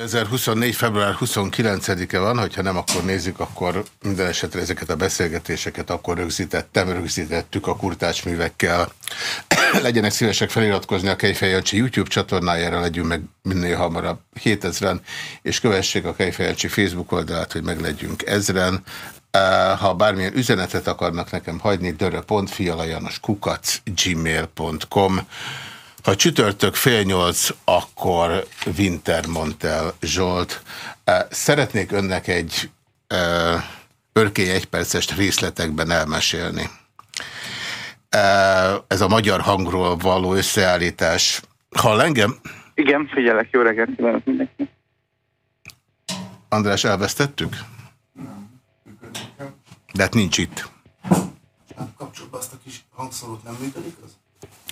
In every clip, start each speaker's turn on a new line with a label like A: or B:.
A: 2024. február 29-e van, hogyha nem, akkor nézzük, akkor minden esetre ezeket a beszélgetéseket akkor rögzítettem, rögzítettük a kurtácsművekkel. Legyenek szívesek feliratkozni a Kejfejancsi YouTube csatornájára, legyünk meg minél hamarabb 7000-en, és kövessék a Kejfejancsi Facebook oldalát, hogy meg legyünk ezren. Ha bármilyen üzenetet akarnak nekem hagyni, dörö.fialajanoskukac gmail.com ha csütörtök fél nyolc, akkor Winter Montel Zsolt. Szeretnék önnek egy örkély egyperces részletekben elmesélni. Ez a magyar hangról való összeállítás. Hall engem?
B: Igen, figyelek, jó reggelt kívánok mindenki.
A: András, elvesztettük? De hát nincs itt.
C: Kapcsolod azt a kis hangszórót, nem működik az?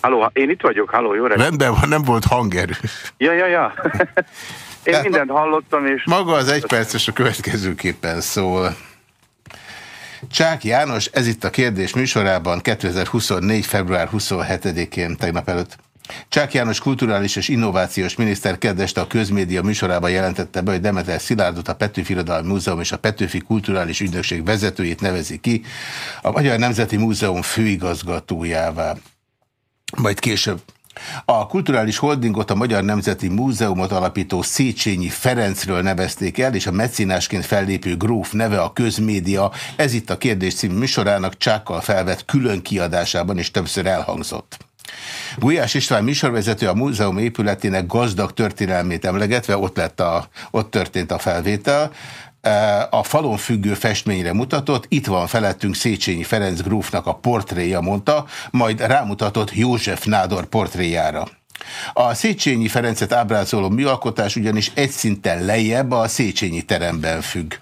B: Halló, én itt vagyok, halló, jó reggelt.
A: Rendben van, nem volt hangerő.
B: Ja, ja, ja. én De mindent hallottam, és...
A: Maga az egy perces a következőképpen szól. Csák János, ez itt a kérdés műsorában 2024. február 27-én tegnap előtt. Csák János kulturális és innovációs miniszter kedveste a közmédia műsorában jelentette be, hogy Demeter Szilárdot a Petőfi Irodalmi Múzeum és a Petőfi Kulturális Ügynökség vezetőjét nevezi ki a Magyar Nemzeti Múzeum főigazgatójává majd később. A kulturális holdingot a Magyar Nemzeti Múzeumot alapító Széchenyi Ferencről nevezték el, és a mecinásként fellépő gróf neve a közmédia. Ez itt a kérdés című műsorának csákkal felvett külön kiadásában is többször elhangzott. Gulyás István műsorvezető a múzeum épületének gazdag történelmét emlegetve, ott, lett a, ott történt a felvétel, a falon függő festményre mutatott, itt van felettünk Széchenyi Ferenc grófnak a portréja, mondta, majd rámutatott József Nádor portréjára. A Széchenyi Ferencet ábrázoló műalkotás ugyanis egy szinten lejjebb a Széchenyi teremben függ.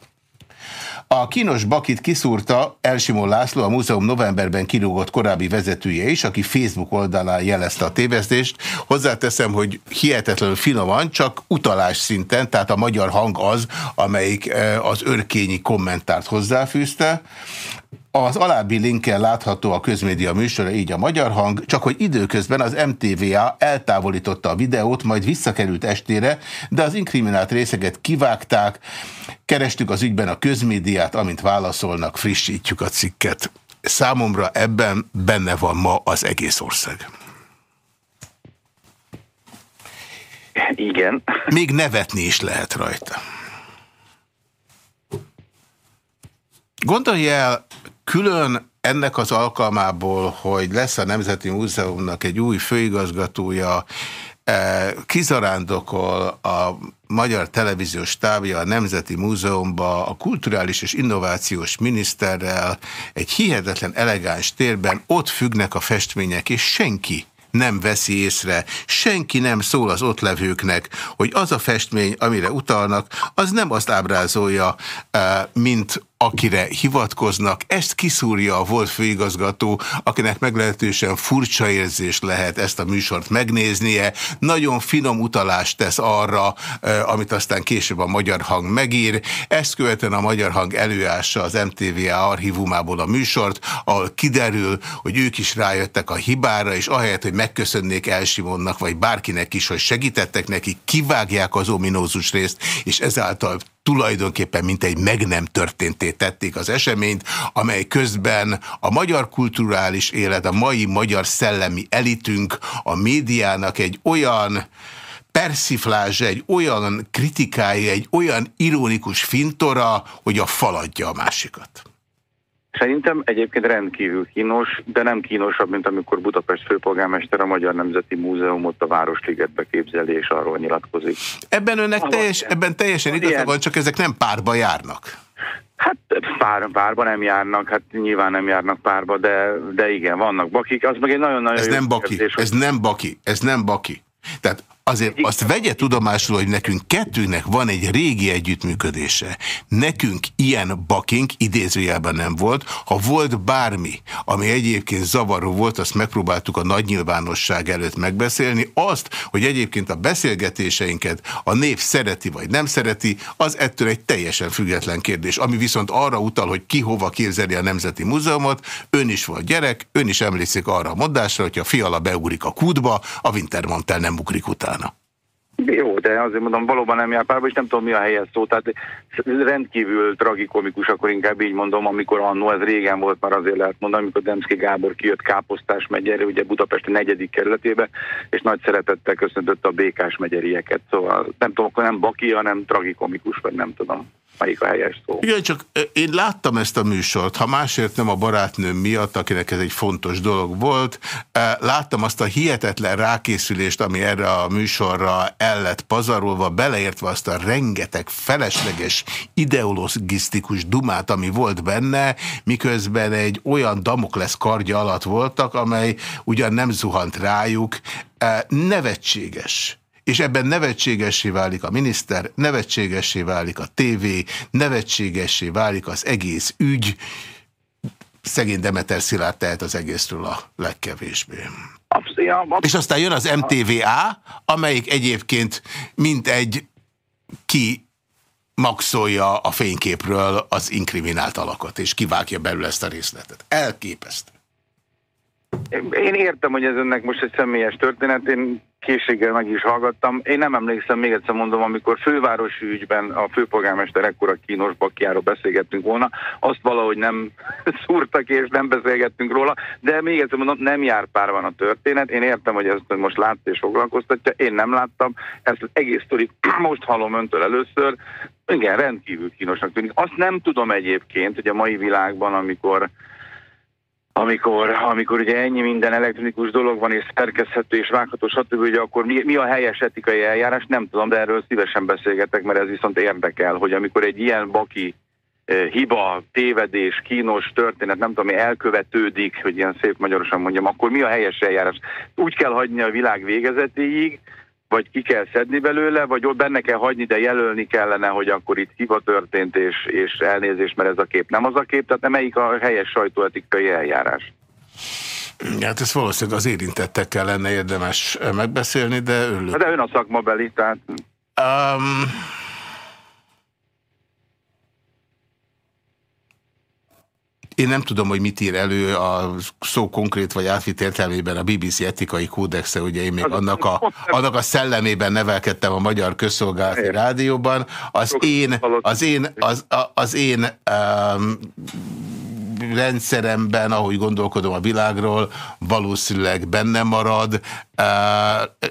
A: A kínos bakit kiszúrta Elsimon László, a múzeum novemberben kirúgott korábbi vezetője is, aki Facebook oldalán jelezte a tévesztést. Hozzáteszem, hogy hihetetlenül finoman, csak utalás szinten, tehát a magyar hang az, amelyik eh, az örkényi kommentárt hozzáfűzte. Az alábbi linken látható a közmédia műsora, így a magyar hang, csak hogy időközben az MTVA eltávolította a videót, majd visszakerült estére, de az inkriminált részeket kivágták, kerestük az ügyben a közmédiát, amint válaszolnak, frissítjük a cikket. Számomra ebben benne van ma az egész ország.
B: Igen.
A: Még nevetni is lehet rajta. Gondolj el, külön ennek az alkalmából, hogy lesz a Nemzeti Múzeumnak egy új főigazgatója, eh, kizarándokol a Magyar Televíziós Stábja a Nemzeti Múzeumba a kulturális és innovációs miniszterrel egy hihetetlen elegáns térben, ott függnek a festmények, és senki nem veszi észre, senki nem szól az ott levőknek, hogy az a festmény, amire utalnak, az nem azt ábrázolja, eh, mint akire hivatkoznak, ezt kiszúrja a volt főigazgató, akinek meglehetősen furcsa érzés lehet ezt a műsort megnéznie. Nagyon finom utalást tesz arra, amit aztán később a Magyar Hang megír. Ezt követően a Magyar Hang előássa az MTVA archívumából a műsort, ahol kiderül, hogy ők is rájöttek a hibára, és ahelyett, hogy megköszönnék Elsimonnak, vagy bárkinek is, hogy segítettek neki, kivágják az ominózus részt, és ezáltal tulajdonképpen mint egy meg nem történté tették az eseményt, amely közben a magyar kulturális élet, a mai magyar szellemi elitünk, a médiának egy olyan persiflázsa, egy olyan kritikája, egy olyan ironikus fintora, hogy a faladja a másikat.
B: Szerintem egyébként rendkívül kínos, de nem kínosabb, mint amikor Budapest főpolgármester a Magyar Nemzeti Múzeumot a Városligetbe képzeli, és arról nyilatkozik.
A: Ebben önnek teljes, ebben teljesen igaza van, csak ezek nem párba járnak.
B: Hát pár, párba nem járnak, hát nyilván nem járnak párba, de, de igen, vannak bakik. Az meg egy nagyon-nagyon
A: Ez nem baki, ez nem baki, ez nem baki. Tehát azért azt vegye tudomásul, hogy nekünk kettőnek van egy régi együttműködése. Nekünk ilyen bakink idézőjelben nem volt. Ha volt bármi, ami egyébként zavaró volt, azt megpróbáltuk a nagy nyilvánosság előtt megbeszélni. Azt, hogy egyébként a beszélgetéseinket a nép szereti vagy nem szereti, az ettől egy teljesen független kérdés. Ami viszont arra utal, hogy ki hova képzeli a Nemzeti Múzeumot, ön is volt gyerek, ön is emlékszik arra a mondásra, hogyha a fiala beugrik a kútba, a Wintermantel nem ugrik után.
B: Jó, de azért mondom, valóban nem jár párba, és nem tudom mi a helyes szó, tehát rendkívül tragikomikus, akkor inkább így mondom, amikor annó, ez régen volt már azért lehet mondani, amikor Demszki Gábor kijött Káposztás megyere, ugye Budapest a negyedik kerületébe, és nagy szeretettel köszöntött a békás megyerieket, szóval nem tudom, akkor nem baki, hanem tragikomikus, vagy nem tudom melyik helyes szó.
A: Igen, csak én láttam ezt a műsort, ha másért nem a barátnőm miatt, akinek ez egy fontos dolog volt, láttam azt a hihetetlen rákészülést, ami erre a műsorra el lett pazarolva, beleértve azt a rengeteg felesleges, ideologisztikus dumát, ami volt benne, miközben egy olyan Damoklesz kardja alatt voltak, amely ugyan nem zuhant rájuk, nevetséges és ebben nevetségessé válik a miniszter, nevetségessé válik a tévé, nevetségessé válik az egész ügy. Szegény Demeter Szilárd tehet az egészről a legkevésbé. És aztán jön az MTVA, amelyik egyébként mint egy ki maxolja a fényképről az inkriminált alakot, és kivágja belül ezt a részletet. Elképesztő.
B: Én értem, hogy ez önnek most egy személyes történet, én készséggel meg is hallgattam. Én nem emlékszem, még egyszer mondom, amikor fővárosi ügyben a főpolgármester ekkora kínos bakiáról beszélgettünk volna, azt valahogy nem szúrtak és nem beszélgettünk róla, de még egyszer mondom, nem jár párban a történet. Én értem, hogy ezt most látta és foglalkoztatja, én nem láttam, ezt az egész sztorit most hallom öntől először, igen, rendkívül kínosnak tűnik. Azt nem tudom egyébként, hogy a mai világban, amikor amikor, amikor ugye ennyi minden elektronikus dolog van, és szerkezhető, és vágható, stb., ugye akkor mi, mi a helyes etikai eljárás, nem tudom, de erről szívesen beszélgetek, mert ez viszont érdekel, hogy amikor egy ilyen baki eh, hiba, tévedés, kínos történet, nem tudom, elkövetődik, hogy ilyen szép magyarosan mondjam, akkor mi a helyes eljárás? Úgy kell hagyni a világ végezetéig, vagy ki kell szedni belőle, vagy ott benne kell hagyni, de jelölni kellene, hogy akkor itt hiba történt, és, és elnézés, mert ez a kép nem az a kép, tehát nem melyik a helyes sajtóetikai eljárás.
A: Hát ezt valószínűleg az érintettekkel lenne érdemes megbeszélni, de örülök.
B: De ön a szakmabeli, tehát... Um,
A: Én nem tudom, hogy mit ír elő a szó konkrét vagy átvitt értelmében a BBC etikai kódexe, ugye én még annak a, annak a szellemében nevelkedtem a Magyar Közszolgálati Rádióban. Az én, az én, az, az én um, rendszeremben, ahogy gondolkodom a világról, valószínűleg benne marad,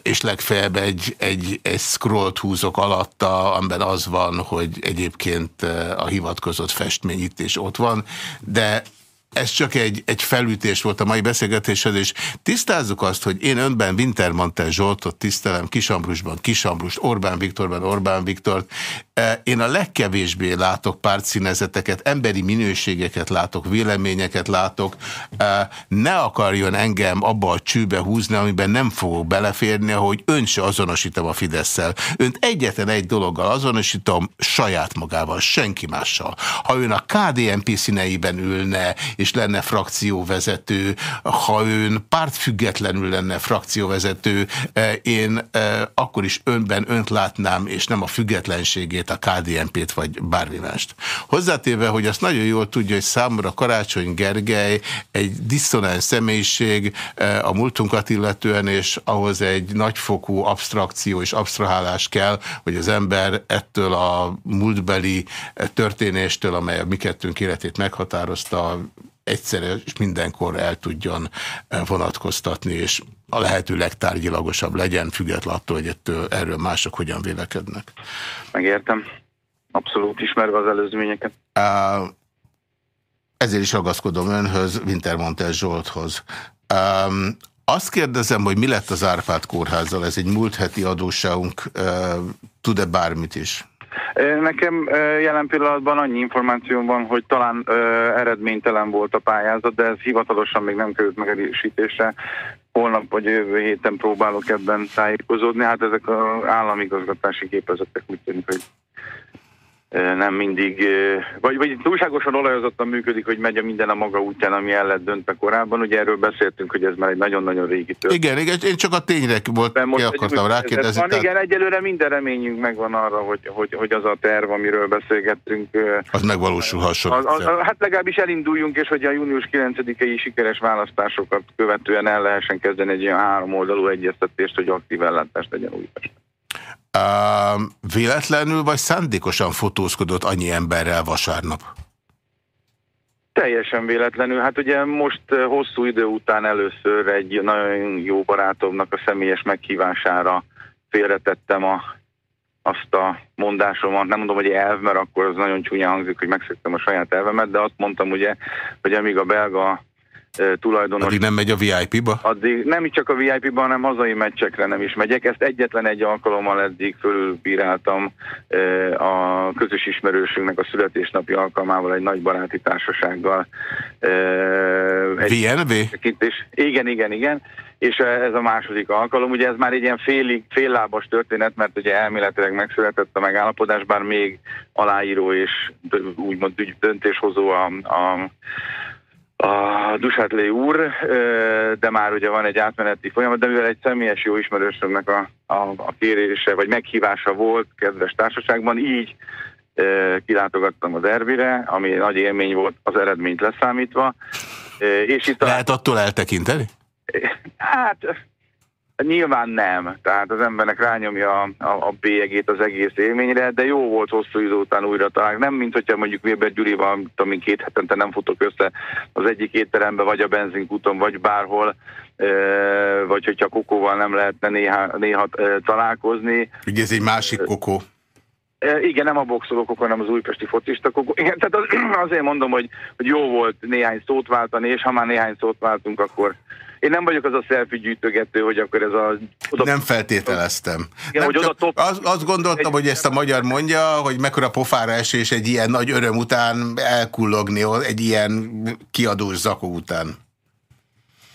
A: és legfeljebb egy, egy, egy scrollt húzok alatta, amiben az van, hogy egyébként a hivatkozott festmény itt és ott van, de ez csak egy, egy felütés volt a mai beszélgetéshez, és tisztázzuk azt, hogy én önben Wintermantel Zsoltot tisztelem, Kisambrusban Kisambrust, Orbán Viktorban Orbán Viktort. E, én a legkevésbé látok pártszínezeteket, emberi minőségeket látok, véleményeket látok. E, ne akarjon engem abba a csőbe húzni, amiben nem fogok beleférni, ahogy ön se azonosítom a Fidesz-szel. Önt egyetlen egy dologgal azonosítom, saját magával, senki mással. Ha ön a KDNP színeiben ülne, és és lenne frakcióvezető, ha ön pártfüggetlenül lenne frakcióvezető, e, én e, akkor is önben önt látnám, és nem a függetlenségét, a KDNP-t vagy bármi mást. Hozzátéve, hogy azt nagyon jól tudja, hogy számomra Karácsony Gergely egy diszonáns személyiség e, a múltunkat illetően, és ahhoz egy nagyfokú abstrakció és abstrahálás kell, hogy az ember ettől a múltbeli történéstől, amely a mi kettőnk életét meghatározta, egyszerre és mindenkor el tudjon eh, vonatkoztatni, és a lehető legtárgyilagosabb legyen, függetlenül attól, hogy ettől, erről mások hogyan vélekednek.
B: Megértem. Abszolút ismerve az előzményeket. Uh,
A: ezért is ragaszkodom önhöz, Wintermantel Zsolthoz. Um, azt kérdezem, hogy mi lett az Árpád kórházzal? Ez egy múlt heti adósságunk. Uh, Tud-e bármit is?
B: Nekem jelen pillanatban annyi információm van, hogy talán eredménytelen volt a pályázat, de ez hivatalosan még nem került megerősítésre. Holnap vagy jövő héten próbálok ebben tájékozódni. Hát ezek az államigazgatási képezetek úgy tűnik, hogy nem mindig, vagy, vagy túlságosan olajozottan működik, hogy megy a minden a maga útján, ami el lett döntve korábban. Ugye erről beszéltünk, hogy ez már egy nagyon-nagyon régi történet.
A: Igen, igen, én csak a tényre volt, ki akartam rákérdezni.
B: Van, tehát... Igen, egyelőre minden reményünk megvan arra, hogy, hogy, hogy az a terv, amiről beszélgettünk.
A: Az megvalósulhasson. Az, az,
B: az, hát legalábbis elinduljunk, és hogy a június 9-i sikeres választásokat követően el lehessen kezdeni egy ilyen három oldalú egyeztetést, hogy aktív ellátást legyen Újpest.
A: Véletlenül vagy szándékosan fotózkodott annyi emberrel vasárnap?
B: Teljesen véletlenül. Hát ugye most hosszú idő után először egy nagyon jó barátomnak a személyes meghívására félretettem a, azt a mondásomat. Nem mondom, hogy elv, mert akkor az nagyon csúnya hangzik, hogy megszöktem a saját elvemet, de azt mondtam ugye, hogy amíg a belga tulajdonos...
A: Addig nem megy a VIP-ba?
B: Addig nem csak a VIP-ba, hanem hazai meccsekre nem is megyek. Ezt egyetlen egy alkalommal eddig fölülbíráltam a közös ismerősünknek a születésnapi alkalmával egy nagy baráti társasággal.
A: Egy VNV?
B: Igen, igen, igen és ez a második alkalom. Ugye ez már egy ilyen félig, féllábas történet, mert ugye elméletileg megszületett a megállapodás, bár még aláíró és úgymond döntéshozó a, a a Dusátlé úr, de már ugye van egy átmeneti folyamat, de mivel egy személyes jó ismerősömnek a, a, a kérése vagy meghívása volt kedves társaságban, így kilátogattam az Ervire, ami nagy élmény volt az eredményt leszámítva.
A: És itt a... Lehet attól eltekinteni?
B: Hát Nyilván nem, tehát az embernek rányomja a, a, bélyegét az egész élményre, de jó volt hosszú idő után újra talán. Nem, mint hogyha mondjuk Weber Gyurival, amin két hetente nem futok össze az egyik étterembe, vagy a benzinkúton, vagy bárhol, vagy hogyha kokóval nem lehetne néha, néha találkozni.
A: Ugye ez egy másik kokó.
B: Igen, nem a boxolókok, hanem az újpesti focistakok. Igen, tehát az, azért mondom, hogy, hogy jó volt néhány szót váltani, és ha már néhány szót váltunk, akkor én nem vagyok az a selfie gyűjtögető, hogy akkor ez a...
A: Oda... Nem feltételeztem. Igen, nem hogy csak top... az, azt gondoltam, egy... hogy ezt a magyar mondja, hogy mekkora pofára esés egy ilyen nagy öröm után elkullogni, egy ilyen kiadós zakó után.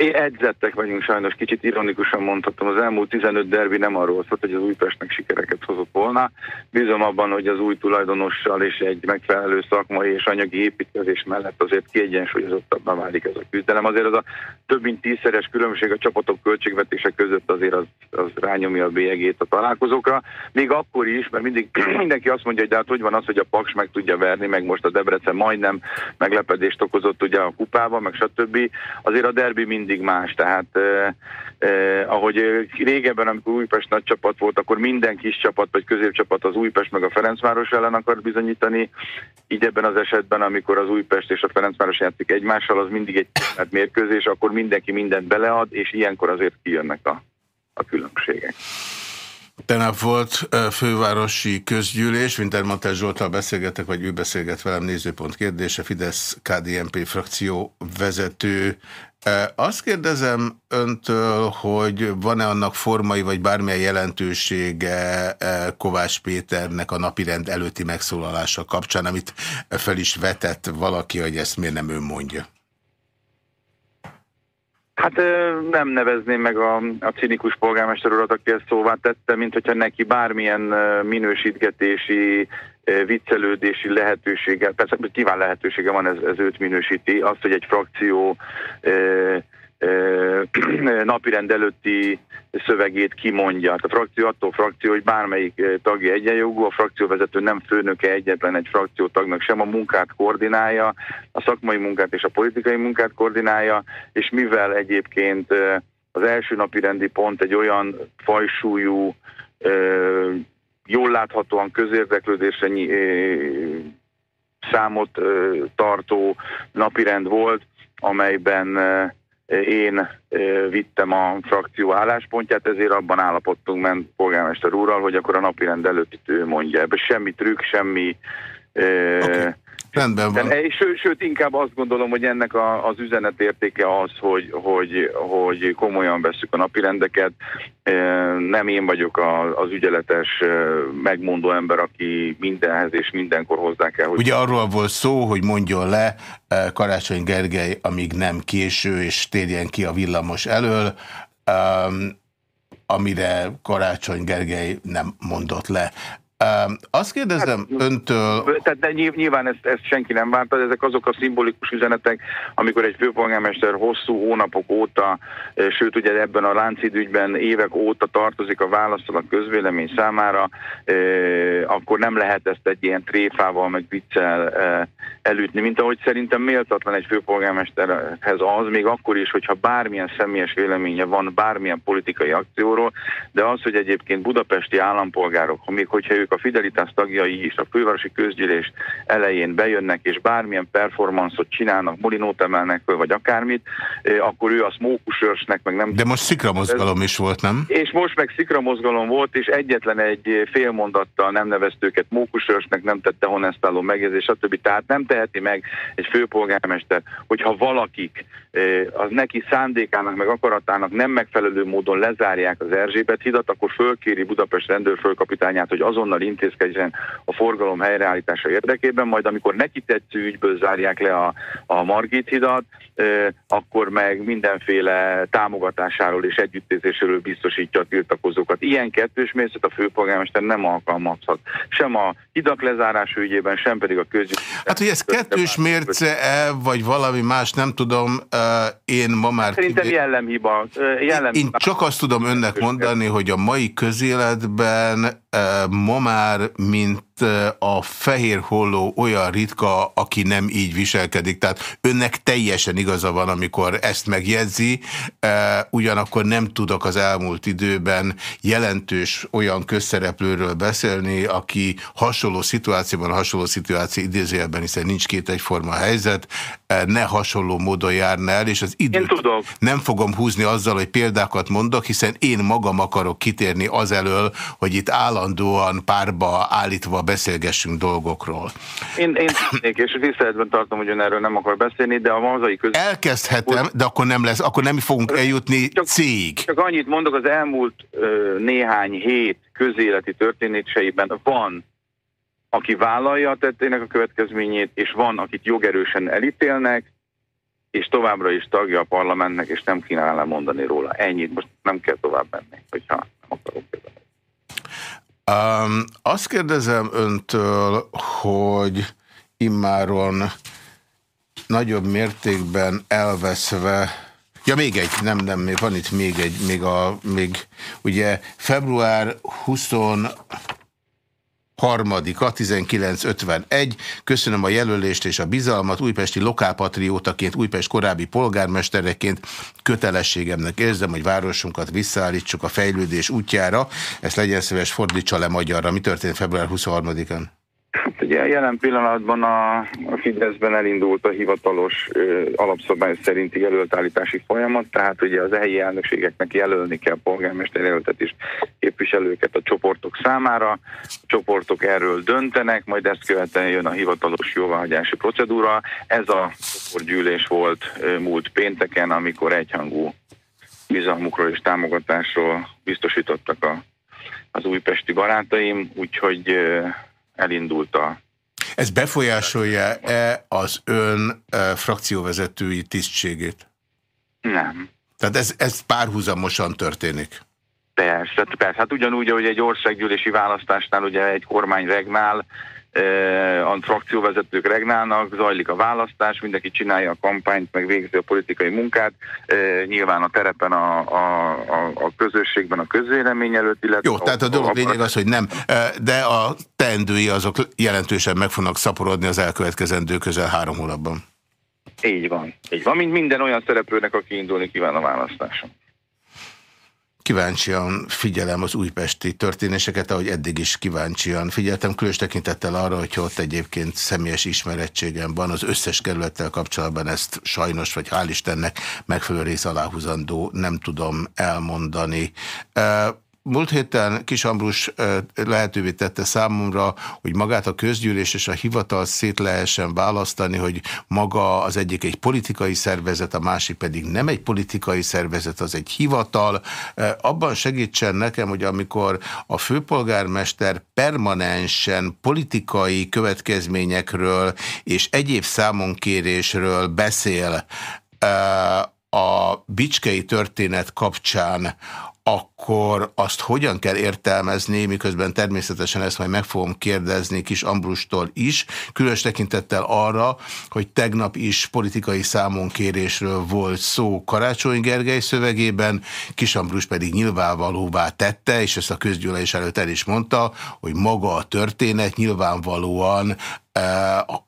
B: Edzettek vagyunk sajnos, kicsit ironikusan mondhatom, az elmúlt 15 derbi nem arról szólt, hogy az Újpestnek sikereket hozott volna. Bízom abban, hogy az új tulajdonossal és egy megfelelő szakmai és anyagi építkezés mellett azért kiegyensúlyozottabbá válik ez a küzdelem. Azért az a több mint tízszeres különbség a csapatok költségvetése között azért az, az rányomja a bélyegét a találkozókra. Még akkor is, mert mindig mindenki azt mondja, hogy de hát hogy van az, hogy a Paks meg tudja verni, meg most a Debrecen majdnem meglepedést okozott ugye a kupában, meg stb. Azért a derbi mindig mindig más, tehát eh, eh, ahogy régebben, amikor Újpest nagy csapat volt, akkor minden kis csapat vagy középcsapat az Újpest meg a Ferencváros ellen akar bizonyítani, így ebben az esetben, amikor az Újpest és a Ferencváros játszik egymással, az mindig egy mérkőzés, akkor mindenki mindent belead, és ilyenkor azért kijönnek a, a különbségek.
A: Tegnap volt fővárosi közgyűlés, Wintermantel Zsoltal beszélgetek, vagy ő beszélget velem, nézőpont kérdése, Fidesz KDNP frakció vezető. Azt kérdezem öntől, hogy van-e annak formai vagy bármilyen jelentősége Kovács Péternek a napirend előtti megszólalása kapcsán, amit fel is vetett valaki, hogy ezt miért nem ő mondja?
B: Hát nem nevezném meg a, a cinikus polgármester urat, aki ezt szóvá tette, mint hogyha neki bármilyen minősítgetési viccelődési lehetősége, persze kíván lehetősége van, ez, ez őt minősíti, azt, hogy egy frakció napirend előtti szövegét kimondja. Hát a frakció attól frakció, hogy bármelyik tagja egyenjogú, a frakcióvezető nem főnöke egyetlen egy frakció tagnak sem, a munkát koordinálja, a szakmai munkát és a politikai munkát koordinálja, és mivel egyébként az első napi rendi pont egy olyan fajsúlyú jól láthatóan közérdeklődésre számot tartó napirend volt, amelyben én vittem a frakció álláspontját, ezért abban állapodtunk ment polgármester úrral, hogy akkor a napirend előtt ő mondja. Ebben semmi trükk, semmi okay.
A: Rendben van. De,
B: ső, sőt, inkább azt gondolom, hogy ennek a, az üzenetértéke az, hogy, hogy, hogy komolyan veszük a napirendeket. Nem én vagyok az ügyeletes, megmondó ember, aki mindenhez és mindenkor hozzá kell. Hogy...
A: Ugye arról volt szó, hogy mondjon le Karácsony Gergely, amíg nem késő, és térjen ki a villamos elől. Um, amire Karácsony Gergely nem mondott le. Azt kérdezem hát, öntől...
B: Tehát de nyilván ezt, ezt senki nem várta, ezek azok a szimbolikus üzenetek, amikor egy főpolgármester hosszú hónapok óta, sőt ugye ebben a láncidügyben évek óta tartozik a válaszol a közvélemény számára, akkor nem lehet ezt egy ilyen tréfával meg viccel elütni, mint ahogy szerintem méltatlan egy főpolgármesterhez az, még akkor is, hogyha bármilyen személyes véleménye van bármilyen politikai akcióról, de az, hogy egyébként budapesti állampolgárok, még hogyha ők a Fidelitás tagjai is a fővárosi közgyűlés elején bejönnek, és bármilyen performanszot csinálnak, molinót emelnek föl, vagy akármit, akkor ő azt mókusörsnek, meg nem...
A: De most szikramozgalom is volt, nem?
B: És most meg szikramozgalom volt, és egyetlen egy fél mondattal nem nevezte őket mókusörsnek, nem tette honestáló megjegyzés, stb. Tehát nem teheti meg egy főpolgármester, hogyha valakik az neki szándékának, meg akaratának nem megfelelő módon lezárják az Erzsébet hidat, akkor fölkéri Budapest rendőrfölkapitányát, hogy azonnal intézkedjen a forgalom helyreállítása érdekében, majd amikor neki tetsző ügyből zárják le a, a Margit hidat, akkor meg mindenféle támogatásáról és együttézéséről biztosítja a tiltakozókat. Ilyen kettős mészet a főpolgármester nem alkalmazhat. Sem a hidak lezárás ügyében, sem pedig a közügy.
A: Hát, hogy ez kettős mérce -e, vagy valami más, nem tudom, én ma már...
B: Szerintem jellemhiba.
A: jellemhiba. Én csak azt tudom önnek mondani, hogy a mai közéletben ma már, mint a fehér holló olyan ritka, aki nem így viselkedik. Tehát önnek teljesen igaza van, amikor ezt megjegyzi, ugyanakkor nem tudok az elmúlt időben jelentős olyan közszereplőről beszélni, aki hasonló szituációban, hasonló szituáció idézőjelben, hiszen nincs két egyforma helyzet, ne hasonló módon járna el, és az időt nem fogom húzni azzal, hogy példákat mondok, hiszen én magam akarok kitérni az elől, hogy itt állandóan párba állítva beszélgessünk dolgokról.
B: Én, én és tiszteletben tartom, hogy ön erről nem akar beszélni, de a hazai
A: között... Elkezdhetem, de akkor nem lesz, akkor nem fogunk eljutni
B: csak,
A: cég.
B: Csak annyit mondok, az elmúlt ö, néhány hét közéleti történéseiben van aki vállalja a tettének a következményét, és van, akit jogerősen elítélnek, és továbbra is tagja a parlamentnek, és nem kínál mondani róla. Ennyit, most nem kell tovább menni, hogyha nem akarok
A: Um, azt kérdezem öntől, hogy immáron nagyobb mértékben elveszve Ja, még egy, nem, nem, még van itt még egy, még a, még, ugye február 20 harmadika, 1951. Köszönöm a jelölést és a bizalmat. Újpesti lokálpatriótaként, Újpest korábbi polgármestereként kötelességemnek érzem, hogy városunkat visszaállítsuk a fejlődés útjára. Ezt legyen szíves, fordítsa le magyarra. Mi történt február 23-án?
B: Ugye jelen pillanatban a, Fideszben elindult a hivatalos alapszabály szerinti jelöltállítási folyamat, tehát ugye az helyi elnökségeknek jelölni kell polgármester jelöltet is képviselőket a csoportok számára. A csoportok erről döntenek, majd ezt követően jön a hivatalos jóváhagyási procedúra. Ez a csoportgyűlés volt múlt pénteken, amikor egyhangú bizalmukról és támogatásról biztosítottak a, az újpesti barátaim, úgyhogy elindult a...
A: Ez befolyásolja-e az ön e, frakcióvezetői tisztségét?
B: Nem.
A: Tehát ez, ez párhuzamosan történik?
B: Persze, persze. Hát ugyanúgy, ahogy egy országgyűlési választásnál ugye egy kormány regnál, a frakcióvezetők regnálnak, zajlik a választás, mindenki csinálja a kampányt, meg végzi a politikai munkát, nyilván a terepen, a, a, a, a közösségben, a közvélemény előtt, illetve...
A: Jó, tehát a dolog lényeg az, hogy nem, de a teendői azok jelentősen meg fognak szaporodni az elkövetkezendő közel három hónapban.
B: Így van. Így van, mint minden olyan szereplőnek, aki indulni kíván a választáson.
A: Kíváncsian figyelem az újpesti történéseket, ahogy eddig is kíváncsian figyeltem, különös tekintettel arra, hogy ott egyébként személyes ismerettségem van, az összes kerülettel kapcsolatban ezt sajnos, vagy hál' Istennek megfelelő rész aláhúzandó nem tudom elmondani. Múlt héten Kis Ambrus lehetővé tette számomra, hogy magát a közgyűlés és a hivatal szét lehessen választani, hogy maga az egyik egy politikai szervezet, a másik pedig nem egy politikai szervezet, az egy hivatal. Abban segítsen nekem, hogy amikor a főpolgármester permanensen politikai következményekről és egyéb számonkérésről beszél a bicskei történet kapcsán, akkor azt hogyan kell értelmezni, miközben természetesen ezt majd meg fogom kérdezni Kis Ambrustól is, különös tekintettel arra, hogy tegnap is politikai számonkérésről volt szó Karácsony Gergely szövegében, Kis Ambrus pedig nyilvánvalóvá tette, és ezt a közgyűlés előtt el is mondta, hogy maga a történet nyilvánvalóan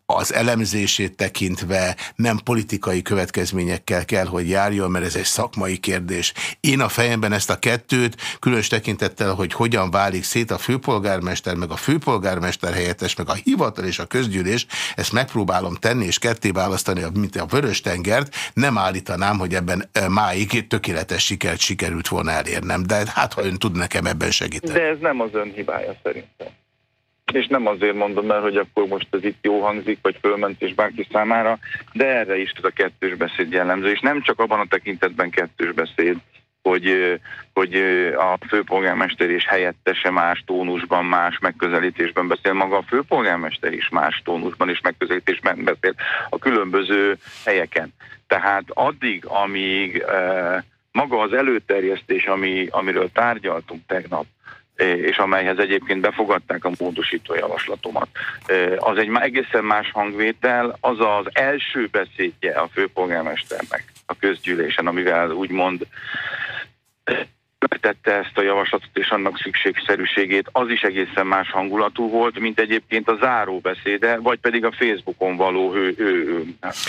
A: az elemzését tekintve nem politikai következményekkel kell, hogy járjon, mert ez egy szakmai kérdés. Én a fejemben ezt a kettőt, különös tekintettel, hogy hogyan válik szét a főpolgármester, meg a főpolgármester helyettes, meg a hivatal és a közgyűlés, ezt megpróbálom tenni és ketté választani, mint a vörös tengert, nem állítanám, hogy ebben máig tökéletes sikert sikerült volna elérnem, de hát ha ön tud nekem ebben segíteni.
B: De ez nem az ön hibája szerintem. És nem azért mondom el, hogy akkor most ez itt jó hangzik, vagy fölment és bárki számára, de erre is ez a kettős beszéd jellemző, és nem csak abban a tekintetben kettős beszéd, hogy, hogy a főpolgármester és helyettese más tónusban, más megközelítésben beszél, maga a főpolgármester is más tónusban és megközelítésben beszél a különböző helyeken. Tehát addig, amíg maga az előterjesztés, ami, amiről tárgyaltunk tegnap, és amelyhez egyébként befogadták a módosító javaslatomat. Az egy egészen más hangvétel, az az első beszédje a főpolgármesternek a közgyűlésen, amivel úgymond tette ezt a javaslatot és annak szükségszerűségét, az is egészen más hangulatú volt, mint egyébként a záróbeszéde, vagy pedig a Facebookon való ő, ő, ő.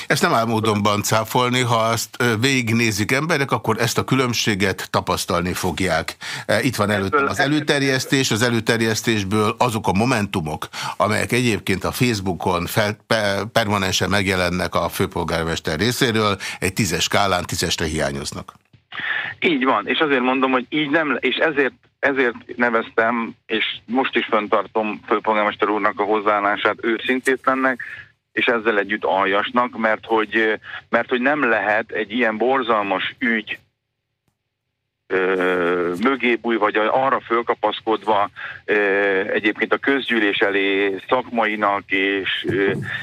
A: Ezt nem áll módonban cáfolni, ha azt végignézik emberek, akkor ezt a különbséget tapasztalni fogják. Itt van előttem az előterjesztés, az előterjesztésből azok a momentumok, amelyek egyébként a Facebookon fel, permanensen megjelennek a főpolgármester részéről, egy tízes skálán tízesre hiányoznak.
B: Így van, és azért mondom, hogy így nem, és ezért, ezért neveztem, és most is föntartom főpolgármester úrnak a hozzáállását őszintétlennek, és ezzel együtt aljasnak, mert hogy, mert hogy nem lehet egy ilyen borzalmas ügy mögé búj, vagy arra fölkapaszkodva egyébként a közgyűlés elé szakmainak és,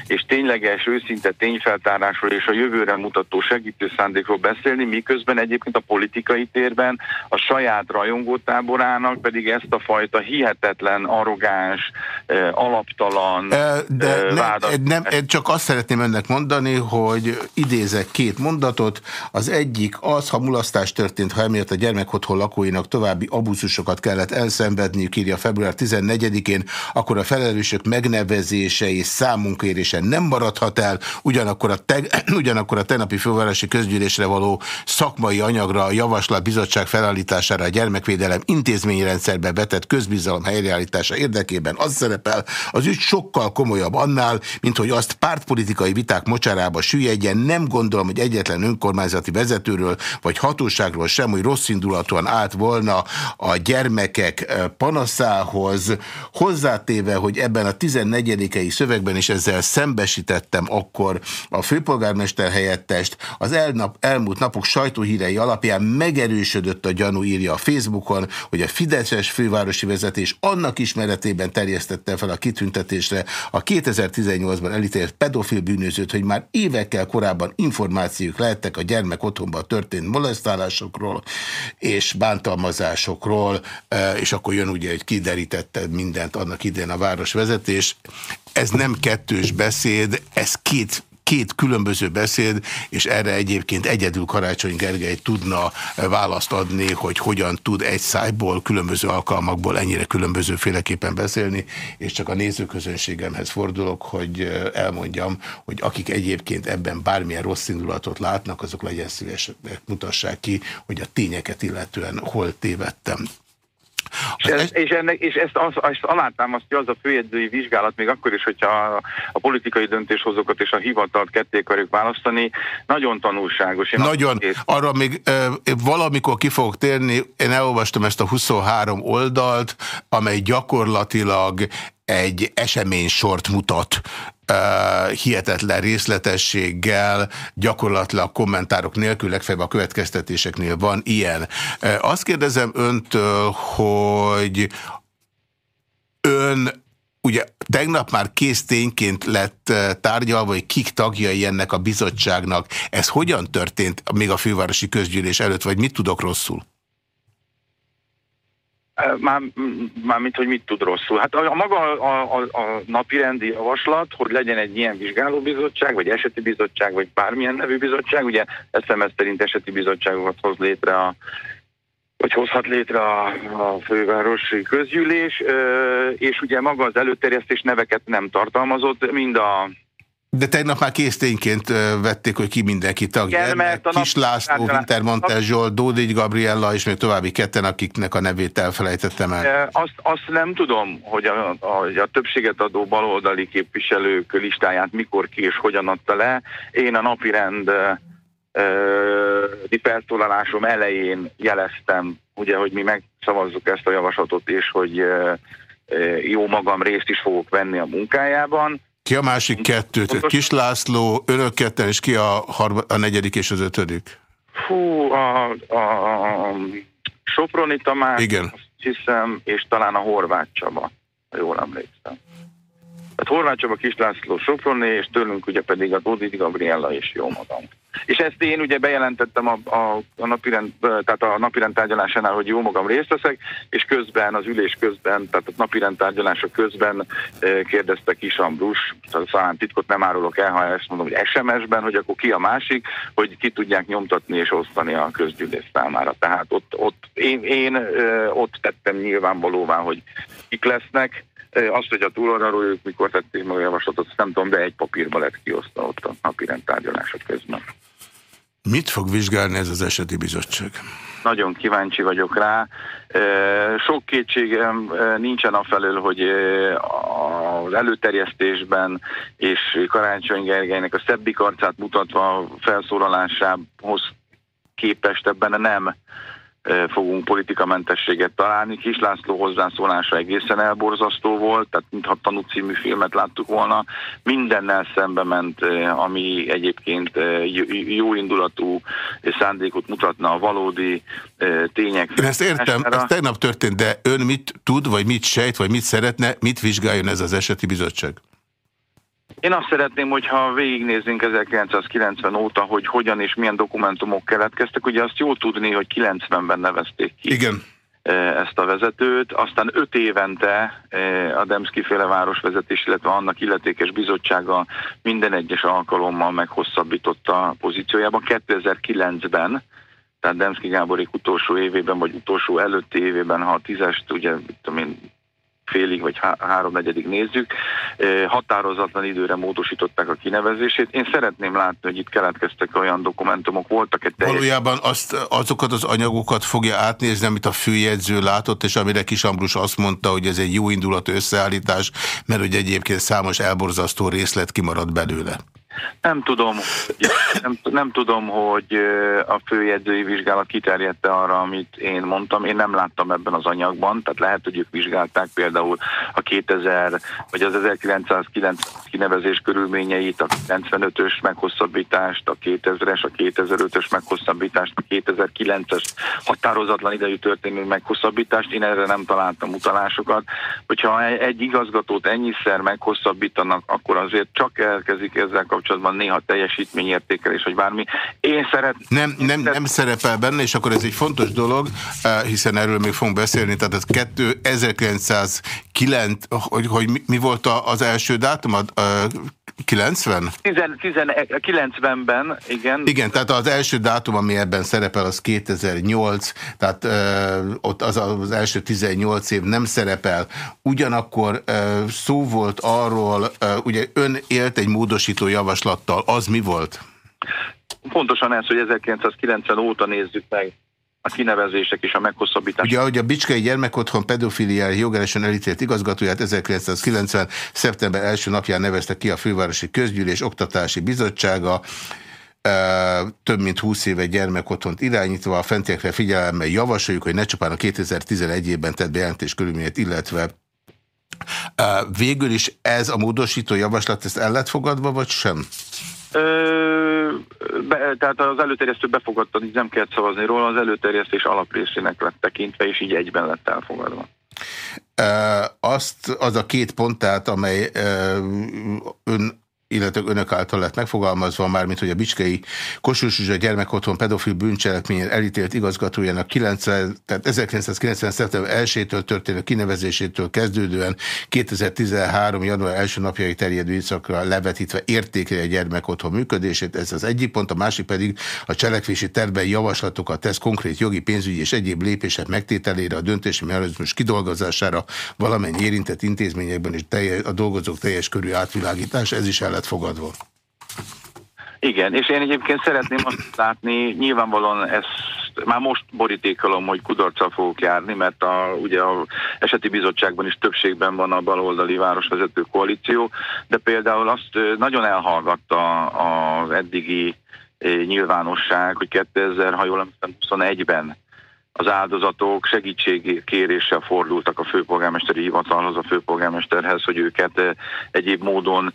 B: és tényleges, őszinte tényfeltárásról és a jövőre mutató segítő szándékról beszélni, miközben egyébként a politikai térben a saját rajongótáborának pedig ezt a fajta hihetetlen, arrogáns, alaptalan
A: De nem, nem, csak azt szeretném önnek mondani, hogy idézek két mondatot. Az egyik az, ha mulasztás történt, ha emiatt a gyermek otthon lakóinak további abuzusokat kellett elszenvedniük, írja február 14-én, akkor a felelősök megnevezése és számunkérése nem maradhat el, ugyanakkor a, te, ugyanakkor a tegnapi fővárosi közgyűlésre való szakmai anyagra, a javaslat bizottság felállítására a gyermekvédelem intézményrendszerbe vetett közbizalom helyreállítása érdekében az szerepel, az ügy sokkal komolyabb annál, mint hogy azt pártpolitikai viták mocsárába süllyedjen, nem gondolom, hogy egyetlen önkormányzati vezetőről vagy hatóságról sem, hogy rossz indulatúan állt volna a gyermekek panaszához, hozzátéve, hogy ebben a 14 szövegben is ezzel szembesítettem akkor a főpolgármester helyettest, az elnap, elmúlt napok sajtóhírei alapján megerősödött a gyanú, írja a Facebookon, hogy a Fideszes fővárosi vezetés annak ismeretében terjesztette fel a kitüntetésre a 2018-ban elítélt pedofil bűnözőt, hogy már évekkel korábban információk lehettek a gyermek otthonban történt molesztálásokról, és bántalmazásokról, és akkor jön ugye, hogy kiderítetted mindent annak idén a városvezetés. Ez nem kettős beszéd, ez két két különböző beszéd, és erre egyébként egyedül Karácsony Gergely tudna választ adni, hogy hogyan tud egy szájból, különböző alkalmakból ennyire különböző féleképpen beszélni, és csak a nézőközönségemhez fordulok, hogy elmondjam, hogy akik egyébként ebben bármilyen rossz indulatot látnak, azok legyen szívesek, mutassák ki, hogy a tényeket illetően hol tévedtem.
B: És, ez, és, ennek, és ezt, az, ezt alátámasztja az a főjegyzői vizsgálat, még akkor is, hogyha a, a politikai döntéshozókat és a hivatalt ketté akarjuk választani, nagyon tanulságos.
A: Én nagyon. Arra még e, valamikor ki fogok térni, én elolvastam ezt a 23 oldalt, amely gyakorlatilag egy eseménysort mutat hihetetlen részletességgel, gyakorlatilag kommentárok nélkül, legfeljebb a következtetéseknél van ilyen. Azt kérdezem öntől, hogy ön Ugye tegnap már kész tényként lett tárgyalva, hogy kik tagjai ennek a bizottságnak. Ez hogyan történt még a fővárosi közgyűlés előtt, vagy mit tudok rosszul?
B: Már, már mint, hogy mit tud rosszul. Hát a, a maga a, a, a napi rendi javaslat, hogy legyen egy ilyen vizsgálóbizottság, vagy eseti bizottság, vagy bármilyen nevű bizottság, ugye eszemez szerint eseti bizottságokat hoz létre a hogy hozhat létre a, a fővárosi közgyűlés, és ugye maga az előterjesztés neveket nem tartalmazott, mind a
A: de tegnap már késztényként vették, hogy ki mindenki tagja. Igen, mert a Kis László, Wintermantel Zsolt, Dódigy Gabriella és még további ketten, akiknek a nevét elfelejtettem el.
B: Azt, azt nem tudom, hogy a, a, a többséget adó baloldali képviselők listáját mikor ki és hogyan adta le. Én a napirend felszólalásom elején jeleztem, ugye, hogy mi megszavazzuk ezt a javaslatot, és hogy jó magam részt is fogok venni a munkájában.
A: Ki a másik kettő? Kis László, önök ketten, és ki a, a negyedik és az ötödik?
B: Fú, a, a, a Soproni Tamás, Igen. azt hiszem, és talán a Horváth Csaba, jól emlékszem. Tehát Horváth Csaba, Kis László, Soproni, és tőlünk ugye pedig a Dódi Gabriella és jó magam. És ezt én ugye bejelentettem a, a, a napirend, tehát a napirend tárgyalásánál, hogy jó magam részt veszek, és közben, az ülés közben, tehát a napirend tárgyalása közben kérdezte Kis Ambrus, talán titkot nem árulok el, ha ezt mondom, hogy SMS-ben, hogy akkor ki a másik, hogy ki tudják nyomtatni és osztani a közgyűlés számára. Tehát ott, ott én, én ott tettem nyilvánvalóvá, hogy kik lesznek, azt, hogy a túloldalról ők mikor tették meg a javaslatot, azt nem tudom, de egy papírba lett kiosztva ott a napi rendtárgyalások közben.
A: Mit fog vizsgálni ez az eseti bizottság?
B: Nagyon kíváncsi vagyok rá. Sok kétségem nincsen afelől, hogy az előterjesztésben és Karácsony Gergelynek a szebbik arcát mutatva felszólalásához képest ebben nem fogunk politikamentességet találni. Kis László hozzászólása egészen elborzasztó volt, tehát mintha tanú című filmet láttuk volna. Mindennel szembe ment, ami egyébként jó indulatú szándékot mutatna a valódi tények.
A: Én ezt értem, ez tegnap történt, de ön mit tud, vagy mit sejt, vagy mit szeretne, mit vizsgáljon ez az eseti bizottság?
B: Én azt szeretném, hogyha végignézzünk 1990 óta, hogy hogyan és milyen dokumentumok keletkeztek. Ugye azt jó tudni, hogy 90-ben nevezték ki.
A: Igen
B: e, ezt a vezetőt, aztán öt évente e, a Demszki féle városvezetés, illetve annak illetékes bizottsága minden egyes alkalommal meghosszabbította a pozíciójában. 2009-ben, tehát Demszki Gáborék utolsó évében, vagy utolsó előtti évében, ha a tízest, ugye, tudom én, félig vagy há háromnegyedig nézzük, határozatlan időre módosították a kinevezését. Én szeretném látni, hogy itt keletkeztek olyan dokumentumok, voltak egy
A: teljes... Valójában azt, azokat az anyagokat fogja átnézni, amit a főjegyző látott, és amire Kis Ambrus azt mondta, hogy ez egy jó indulatú összeállítás, mert hogy egyébként számos elborzasztó részlet kimarad belőle.
B: Nem tudom, nem, nem tudom, hogy a főjegyzői vizsgálat kiterjedte arra, amit én mondtam. Én nem láttam ebben az anyagban, tehát lehet, hogy ők vizsgálták például a 2000 vagy az 1990 kinevezés körülményeit, a 95-ös meghosszabbítást, a 2000-es, a 2005-ös meghosszabbítást, a 2009-es határozatlan idejű történő meghosszabbítást. Én erre nem találtam utalásokat. Hogyha egy igazgatót ennyiszer meghosszabbítanak, akkor azért csak elkezik ezzel kapcsolatban kapcsolatban néha teljesítményértékelés, vagy bármi. Én szeret...
A: Nem, nem, nem szerepel benne, és akkor ez egy fontos dolog, eh, hiszen erről még fogunk beszélni, tehát ez 1909, hogy, hogy mi, mi volt az első dátum? 90?
B: 90-ben, igen.
A: Igen, tehát az első dátum, ami ebben szerepel, az 2008, tehát ö, ott az az első 18 év nem szerepel. Ugyanakkor ö, szó volt arról, ö, ugye ön élt egy módosító javaslattal, az mi volt?
B: Pontosan ez, hogy 1990 óta nézzük meg a kinevezések és a meghosszabbítás.
A: Ugye, ahogy a Bicskei Gyermekotthon pedofiliári jogeresen elítélt igazgatóját 1990. szeptember első napján nevezte ki a Fővárosi Közgyűlés Oktatási Bizottsága, több mint 20 éve gyermekotthont irányítva, a fentiekre figyelemmel javasoljuk, hogy ne csupán a 2011-ben tett bejelentés körülményét, illetve végül is ez a módosító javaslat, ezt el lett fogadva, vagy sem?
B: Ö, be, tehát az előterjesztő befogadta, így nem kellett szavazni róla, az előterjesztés alaprészének lett tekintve, és így egyben lett elfogadva.
A: Azt, az a két pont, tehát, amely ön illetve önök által lett megfogalmazva, már mint hogy a Bicskei Kossuth Zsuzsa gyermekotthon pedofil bűncselekményen elítélt igazgatójának 90, tehát 1990. szeptember 1-től történő kinevezésétől kezdődően 2013. január első napjai terjedő időszakra levetítve értékeli a gyermekotthon működését. Ez az egyik pont, a másik pedig a cselekvési tervben javaslatokat tesz konkrét jogi, pénzügyi és egyéb lépések megtételére, a döntési mechanizmus kidolgozására valamennyi érintett intézményekben és a dolgozók teljes körű átvilágítás. Ez is el lett fogadva.
B: Igen, és én egyébként szeretném azt látni, nyilvánvalóan ezt már most borítékolom, hogy kudarccal fogok járni, mert a, ugye a eseti bizottságban is többségben van a baloldali városvezető koalíció, de például azt nagyon elhallgatta az eddigi nyilvánosság, hogy 2000, ha jól emlékszem, 21-ben az áldozatok segítségkéréssel fordultak a főpolgármesteri hivatalhoz, a főpolgármesterhez, hogy őket egyéb módon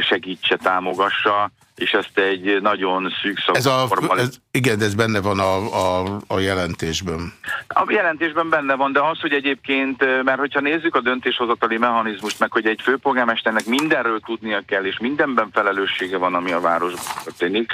B: segítse, támogassa és ezt egy nagyon szűk
A: ez a, ez, Igen, de ez benne van a, a, a jelentésben.
B: A jelentésben benne van, de az, hogy egyébként, mert hogyha nézzük a döntéshozatali mechanizmust, meg hogy egy főpolgármesternek mindenről tudnia kell, és mindenben felelőssége van, ami a városban történik,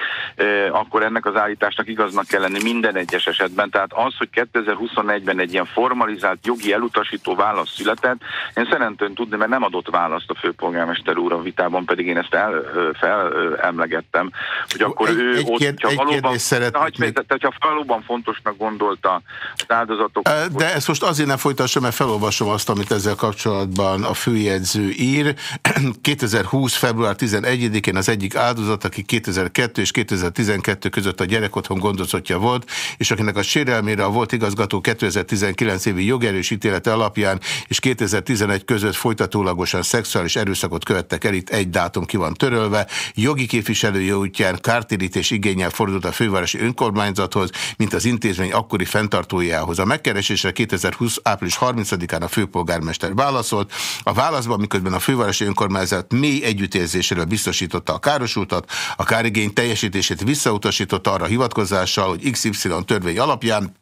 B: akkor ennek az állításnak igaznak kell lenni minden egyes esetben. Tehát az, hogy 2021-ben egy ilyen formalizált jogi elutasító válasz született, én szeretném tudni, mert nem adott választ a főpolgármester úr a vitában, pedig én ezt el, fel, emlegettem, hogy akkor egy, ő
A: egy ott, kérd, egy valóban,
B: hagyj, még... tehát, hogyha valóban fontosnak gondolta az áldozatok...
A: De ezt most azért nem folytassam, mert felolvasom azt, amit ezzel kapcsolatban a főjegyző ír. 2020. február 11-én az egyik áldozat, aki 2002 és 2012 között a gyerekotthon gondozottja volt, és akinek a sérelmére a volt igazgató 2019 évi jogerős ítélete alapján és 2011 között folytatólagosan szexuális erőszakot követtek el, itt egy dátum ki van törölve, jogi képviselő képviselője útján kártérítés igényel fordult a fővárosi önkormányzathoz, mint az intézmény akkori fenntartójához. A megkeresésre 2020. április 30-án a főpolgármester válaszolt. A válaszban, miközben a fővárosi önkormányzat mély együttérzéséről biztosította a károsultat, a kárigény teljesítését visszautasította arra hivatkozással, hogy XY törvény alapján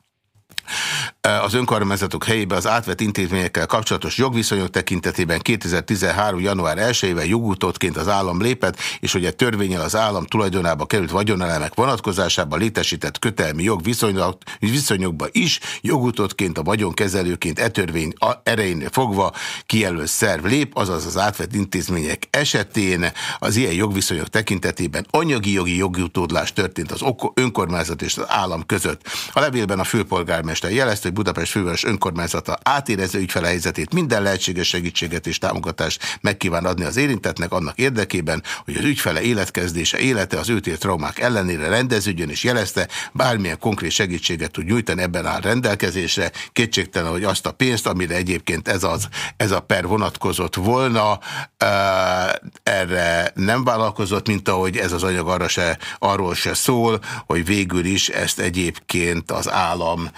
A: az önkormányzatok helyébe az átvett intézményekkel kapcsolatos jogviszonyok tekintetében 2013. január 1-ével jogutótként az állam lépett, és hogy a törvényel az állam tulajdonába került vagyonelemek vonatkozásában létesített kötelmi jogviszonyokba is jogutótként a vagyonkezelőként e törvény erején fogva kijelölt szerv lép, azaz az átvett intézmények esetén az ilyen jogviszonyok tekintetében anyagi jogi jogutódlás történt az önkormányzat és az állam között. A levélben a főpolgármester jelezte, hogy Budapest főváros önkormányzata átérező ügyfele helyzetét minden lehetséges segítséget és támogatást megkíván adni az érintetnek annak érdekében, hogy az ügyfele életkezdése, élete az őtért traumák ellenére rendeződjön, és jelezte, bármilyen konkrét segítséget tud nyújtani, ebben áll rendelkezésre. Kétségtelen, hogy azt a pénzt, amire egyébként ez, az, ez a per vonatkozott volna, erre nem vállalkozott, mint ahogy ez az anyag arra se, arról se szól, hogy végül is ezt egyébként az állam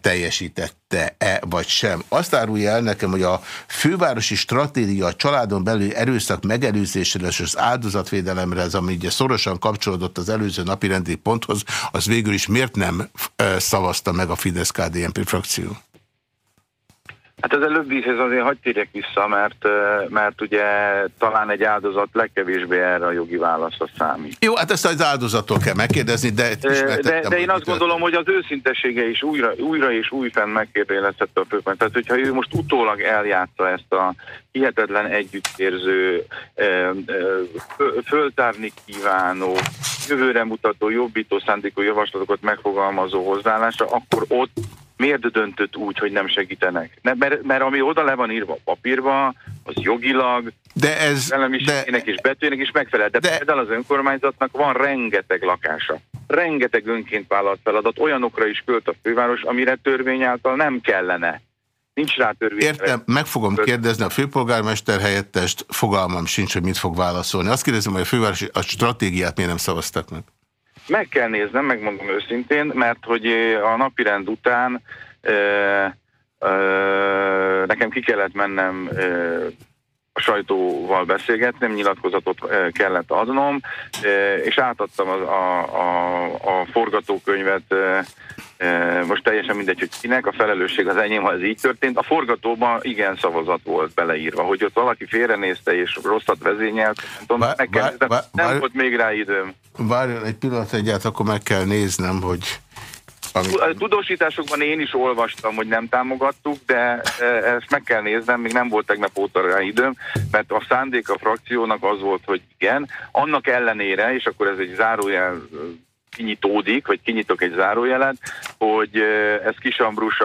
A: teljesítette-e vagy sem. Azt árulja el nekem, hogy a fővárosi stratégia a családon belül erőszak megelőzésére és az áldozatvédelemre, ez ami ugye szorosan kapcsolódott az előző napirendi ponthoz, az végül is miért nem szavazta meg a Fidesz-KDNP frakció?
B: Hát az előbbihez azért hagyd térjek vissza, mert, mert ugye talán egy áldozat legkevésbé erre a jogi válaszra számít.
A: Jó, hát ezt az áldozattól kell megkérdezni, de...
B: De, de én azt gondolom, hogy az őszintesége is újra, újra és újfenn megkérdőjelezhette a főpont. Tehát, hogyha ő most utólag eljátsza ezt a hihetetlen együttérző, föltárni kívánó, jövőre mutató, jobbító szándékú javaslatokat megfogalmazó hozzáállása, akkor ott miért döntött úgy, hogy nem segítenek? Ne, mert, mert ami oda le van írva a papírba, az jogilag,
A: de ez,
B: de, és betűnek is megfelel. De, de például az önkormányzatnak van rengeteg lakása. Rengeteg önként vállalt feladat, olyanokra is költ a főváros, amire törvény által nem kellene. Nincs rá törvény.
A: Értem, meg fogom kérdezni a főpolgármester helyettest, fogalmam sincs, hogy mit fog válaszolni. Azt kérdezem, hogy a fővárosi a stratégiát miért nem szavaztak meg?
B: Meg kell néznem, megmondom őszintén, mert hogy a napirend után ö, ö, nekem ki kellett mennem ö, a sajtóval beszélgetnem, nyilatkozatot kellett adnom, és átadtam a, a, a, a forgatókönyvet, most teljesen mindegy, hogy kinek, a felelősség az enyém, ha ez így történt. A forgatóban igen szavazat volt beleírva, hogy ott valaki félrenézte és rosszat vezényelt, tudom, meg kell bár, bár, nem bár, volt még rá időm.
A: Várjon egy pillanat egyáltalán, akkor meg kell néznem, hogy
B: amit... Tudósításokban én is olvastam, hogy nem támogattuk, de e, ezt meg kell néznem, még nem volt tegnap óta rá időm, mert a szándék a frakciónak az volt, hogy igen, annak ellenére, és akkor ez egy zárójel kinyitódik, vagy kinyitok egy zárójelet, hogy ez Kisambrus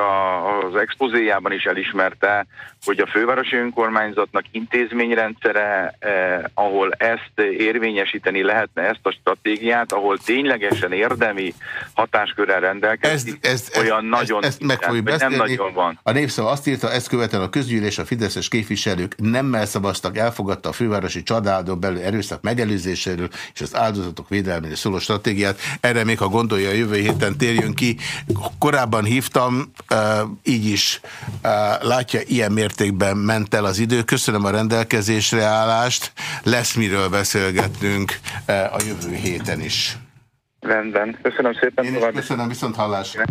B: az expozéjában is elismerte, hogy a fővárosi önkormányzatnak intézményrendszere, eh, ahol ezt érvényesíteni lehetne, ezt a stratégiát, ahol ténylegesen érdemi hatáskörrel rendelkezik, ez, ez, olyan ez, nagyon
A: ezt, ezt meg fogjuk beszélni. nem nagyon van. A népszava azt írta, ezt követően a közgyűlés, a fideszes képviselők nemmel szavaztak, elfogadta a fővárosi családon belül erőszak megelőzéséről és az áldozatok védelmére szóló stratégiát. Erre még, ha gondolja, a jövő héten térjön ki. Korábban hívtam, így is látja, ilyen mértékben ment el az idő. Köszönöm a rendelkezésre állást. Lesz miről beszélgetnünk a jövő héten is.
B: Rendben. Köszönöm szépen.
A: Én is köszönöm, viszont hallásra.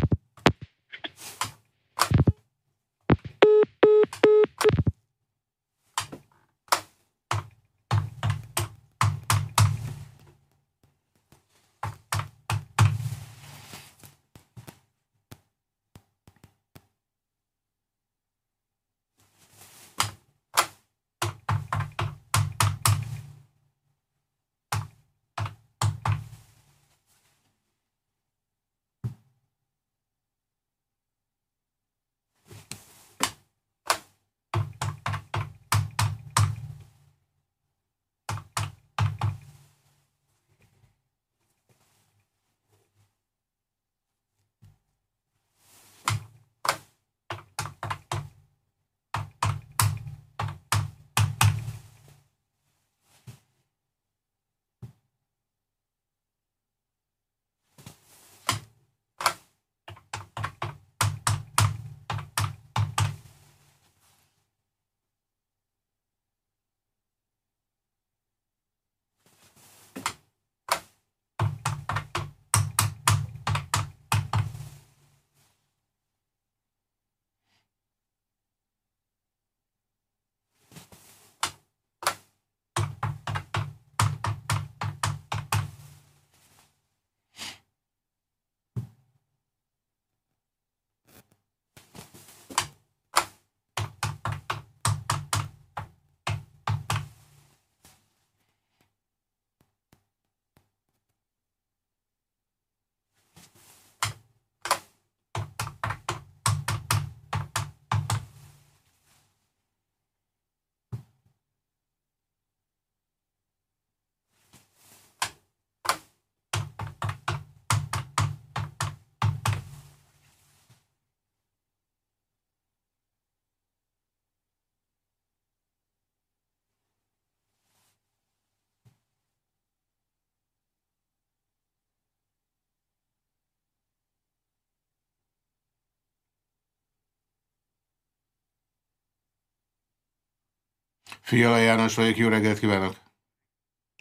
A: Fiala János vagyok, jó reggelt kívánok!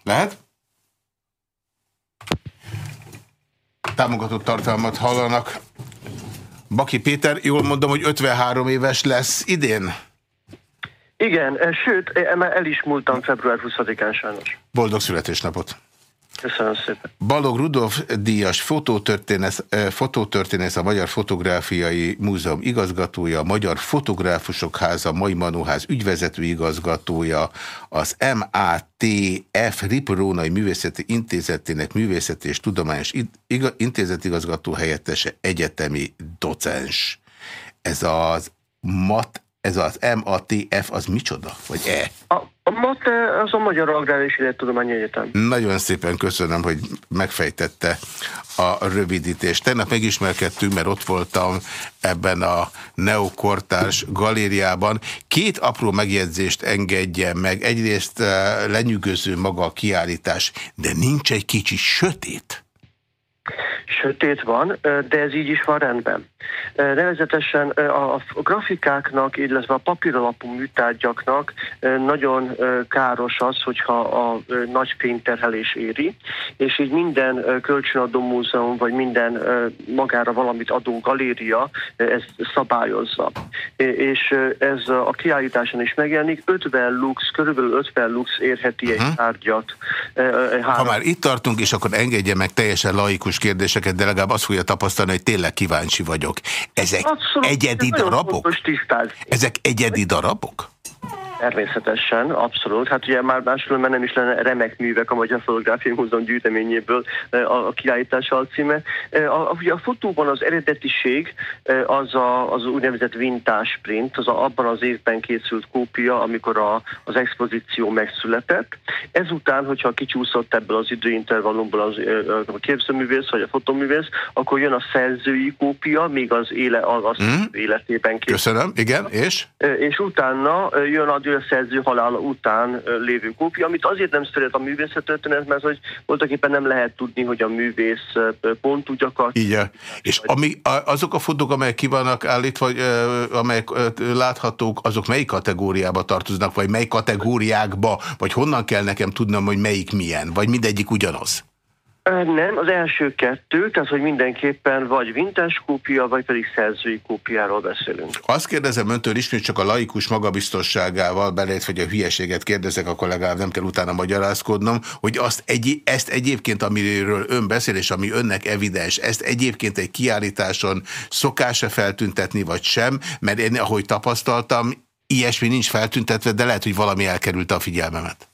A: Lehet? Támogatott tartalmat hallanak. Baki Péter, jól mondom, hogy 53 éves lesz idén?
D: Igen, sőt, el is múltam február 20-án sajnos.
A: Boldog születésnapot!
D: Köszönöm szépen.
A: Balog Rudolf díjas fotótörténész, fotótörténész, a Magyar Fotográfiai Múzeum igazgatója, a Magyar Fotográfusok Háza, Mai Manóház ügyvezető igazgatója, az MATF Riporónai Művészeti Intézetének Művészeti és Tudományos Intézetigazgató helyettese egyetemi docens. Ez az MAT ez az MATF, az micsoda? Vagy E?
D: A, a MAT az a Magyar Agrár és Élettudományi Egyetem.
A: Nagyon szépen köszönöm, hogy megfejtette a rövidítést. Tegnap megismerkedtünk, mert ott voltam ebben a neokortárs galériában. Két apró megjegyzést engedjen meg. Egyrészt eh, lenyűgöző maga a kiállítás, de nincs egy kicsi sötét?
D: Sötét van, de ez így is van rendben. Nevezetesen a grafikáknak, illetve a papíralapú műtárgyaknak nagyon káros az, hogyha a nagy fényterhelés éri, és így minden kölcsönadó múzeum, vagy minden magára valamit adó galéria ezt szabályozza. És ez a kiállításon is megjelenik, 50 lux, körülbelül 50 lux érheti egy tárgyat.
A: Ha már itt tartunk, és akkor engedje meg teljesen laikus kérdéseket, de legalább azt fogja tapasztalni, hogy tényleg kíváncsi vagyok. Ezek Abszolút, egyedi darabok? Ezek egyedi darabok?
D: Természetesen, abszolút. Hát ugye már máskülönben nem is lenne remek művek a Magyar Fotográfiai Múzeum gyűjteményéből a, a kiállítás alcíme. A, a, ugye a fotóban az eredetiség az a, az úgynevezett vintage print, az a, abban az évben készült kópia, amikor a, az expozíció megszületett. Ezután, hogyha kicsúszott ebből az időintervallumból az, a képzőművész vagy a fotoművész, akkor jön a szerzői kópia, még az, éle, az mm. életében készült.
A: Köszönöm, igen, és?
D: És utána jön a a szerző halála után lévő kópia, amit azért nem szeret a művészettörténet, mert hogy voltak éppen nem lehet tudni, hogy a művész pont úgy akar.
A: Igen. És ami, azok a fotók, amelyek ki vannak állítva, amelyek láthatók, azok melyik kategóriába tartoznak, vagy mely kategóriákba, vagy honnan kell nekem tudnom, hogy melyik milyen, vagy mindegyik ugyanaz?
D: Nem, az első kettő, tehát hogy mindenképpen vagy vintes kópia, vagy pedig szerzői kópiáról beszélünk.
A: Azt kérdezem öntől ismét csak a laikus magabiztosságával, belét, hogy a hülyeséget kérdezek, akkor legalább nem kell utána magyarázkodnom, hogy azt egy, ezt egyébként, amiről ön beszél, és ami önnek evidens, ezt egyébként egy kiállításon szokás-e feltüntetni, vagy sem, mert én, ahogy tapasztaltam, ilyesmi nincs feltüntetve, de lehet, hogy valami elkerült a figyelmemet.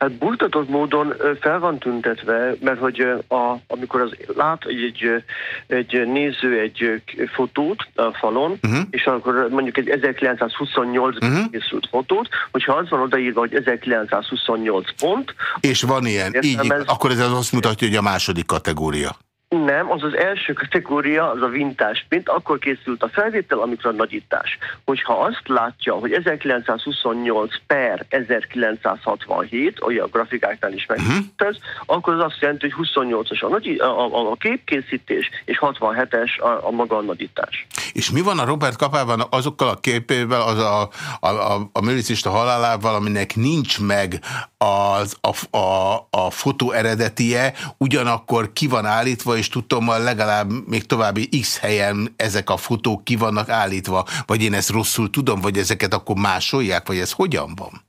D: Hát bújtatott módon fel van tüntetve, mert hogy a, amikor az lát egy, egy néző egy fotót a falon, uh-huh. és akkor mondjuk egy 1928 uh-huh. Mhm. készült fotót, hogyha az van odaírva, hogy 1928 pont.
A: És van ilyen, így, ez... akkor ez azt mutatja, hogy a második kategória.
D: Nem, az az első kategória, az a vintás mint akkor készült a felvétel, amikor a nagyítás. Hogyha azt látja, hogy 1928 per 1967, olyan grafikáknál is megint uh-huh. akkor az azt jelenti, hogy 28-as a, nagy, a, a, a képkészítés, és 67-es a, a maga a nagyítás.
A: És mi van a Robert Kapában azokkal a képével, az a, a, a, a milicista halálával, aminek nincs meg az, a, a, a fotó eredetie, ugyanakkor ki van állítva, és tudom, legalább még további x helyen ezek a fotók ki vannak állítva, vagy én ezt rosszul tudom, vagy ezeket akkor másolják, vagy ez hogyan van?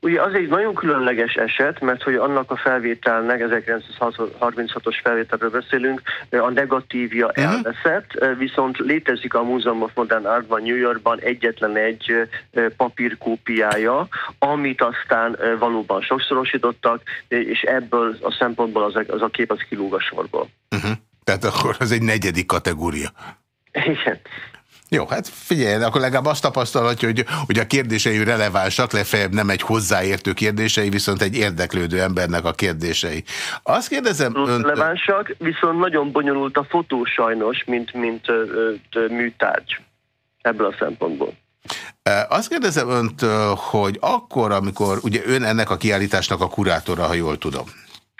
D: Ugye az egy nagyon különleges eset, mert hogy annak a felvételnek, 1936-os felvételről beszélünk, a negatívja uh-huh. elveszett, viszont létezik a Museum of Modern Artban New Yorkban egyetlen egy papírkópiája, amit aztán valóban sokszorosítottak, és ebből a szempontból az a, az a kép az kilúg a sorból.
A: Uh-huh. Tehát akkor az egy negyedik kategória.
D: Igen.
A: Jó, hát figyelj, akkor legalább azt tapasztalhatja, hogy, hogy a kérdései relevánsak, legfeljebb nem egy hozzáértő kérdései, viszont egy érdeklődő embernek a kérdései. Azt kérdezem...
D: Ön... Relevánsak, viszont nagyon bonyolult a fotó sajnos, mint, mint ö, ö, műtárgy ebből a szempontból.
A: Azt kérdezem önt, hogy akkor, amikor ugye ön ennek a kiállításnak a kurátora, ha jól tudom.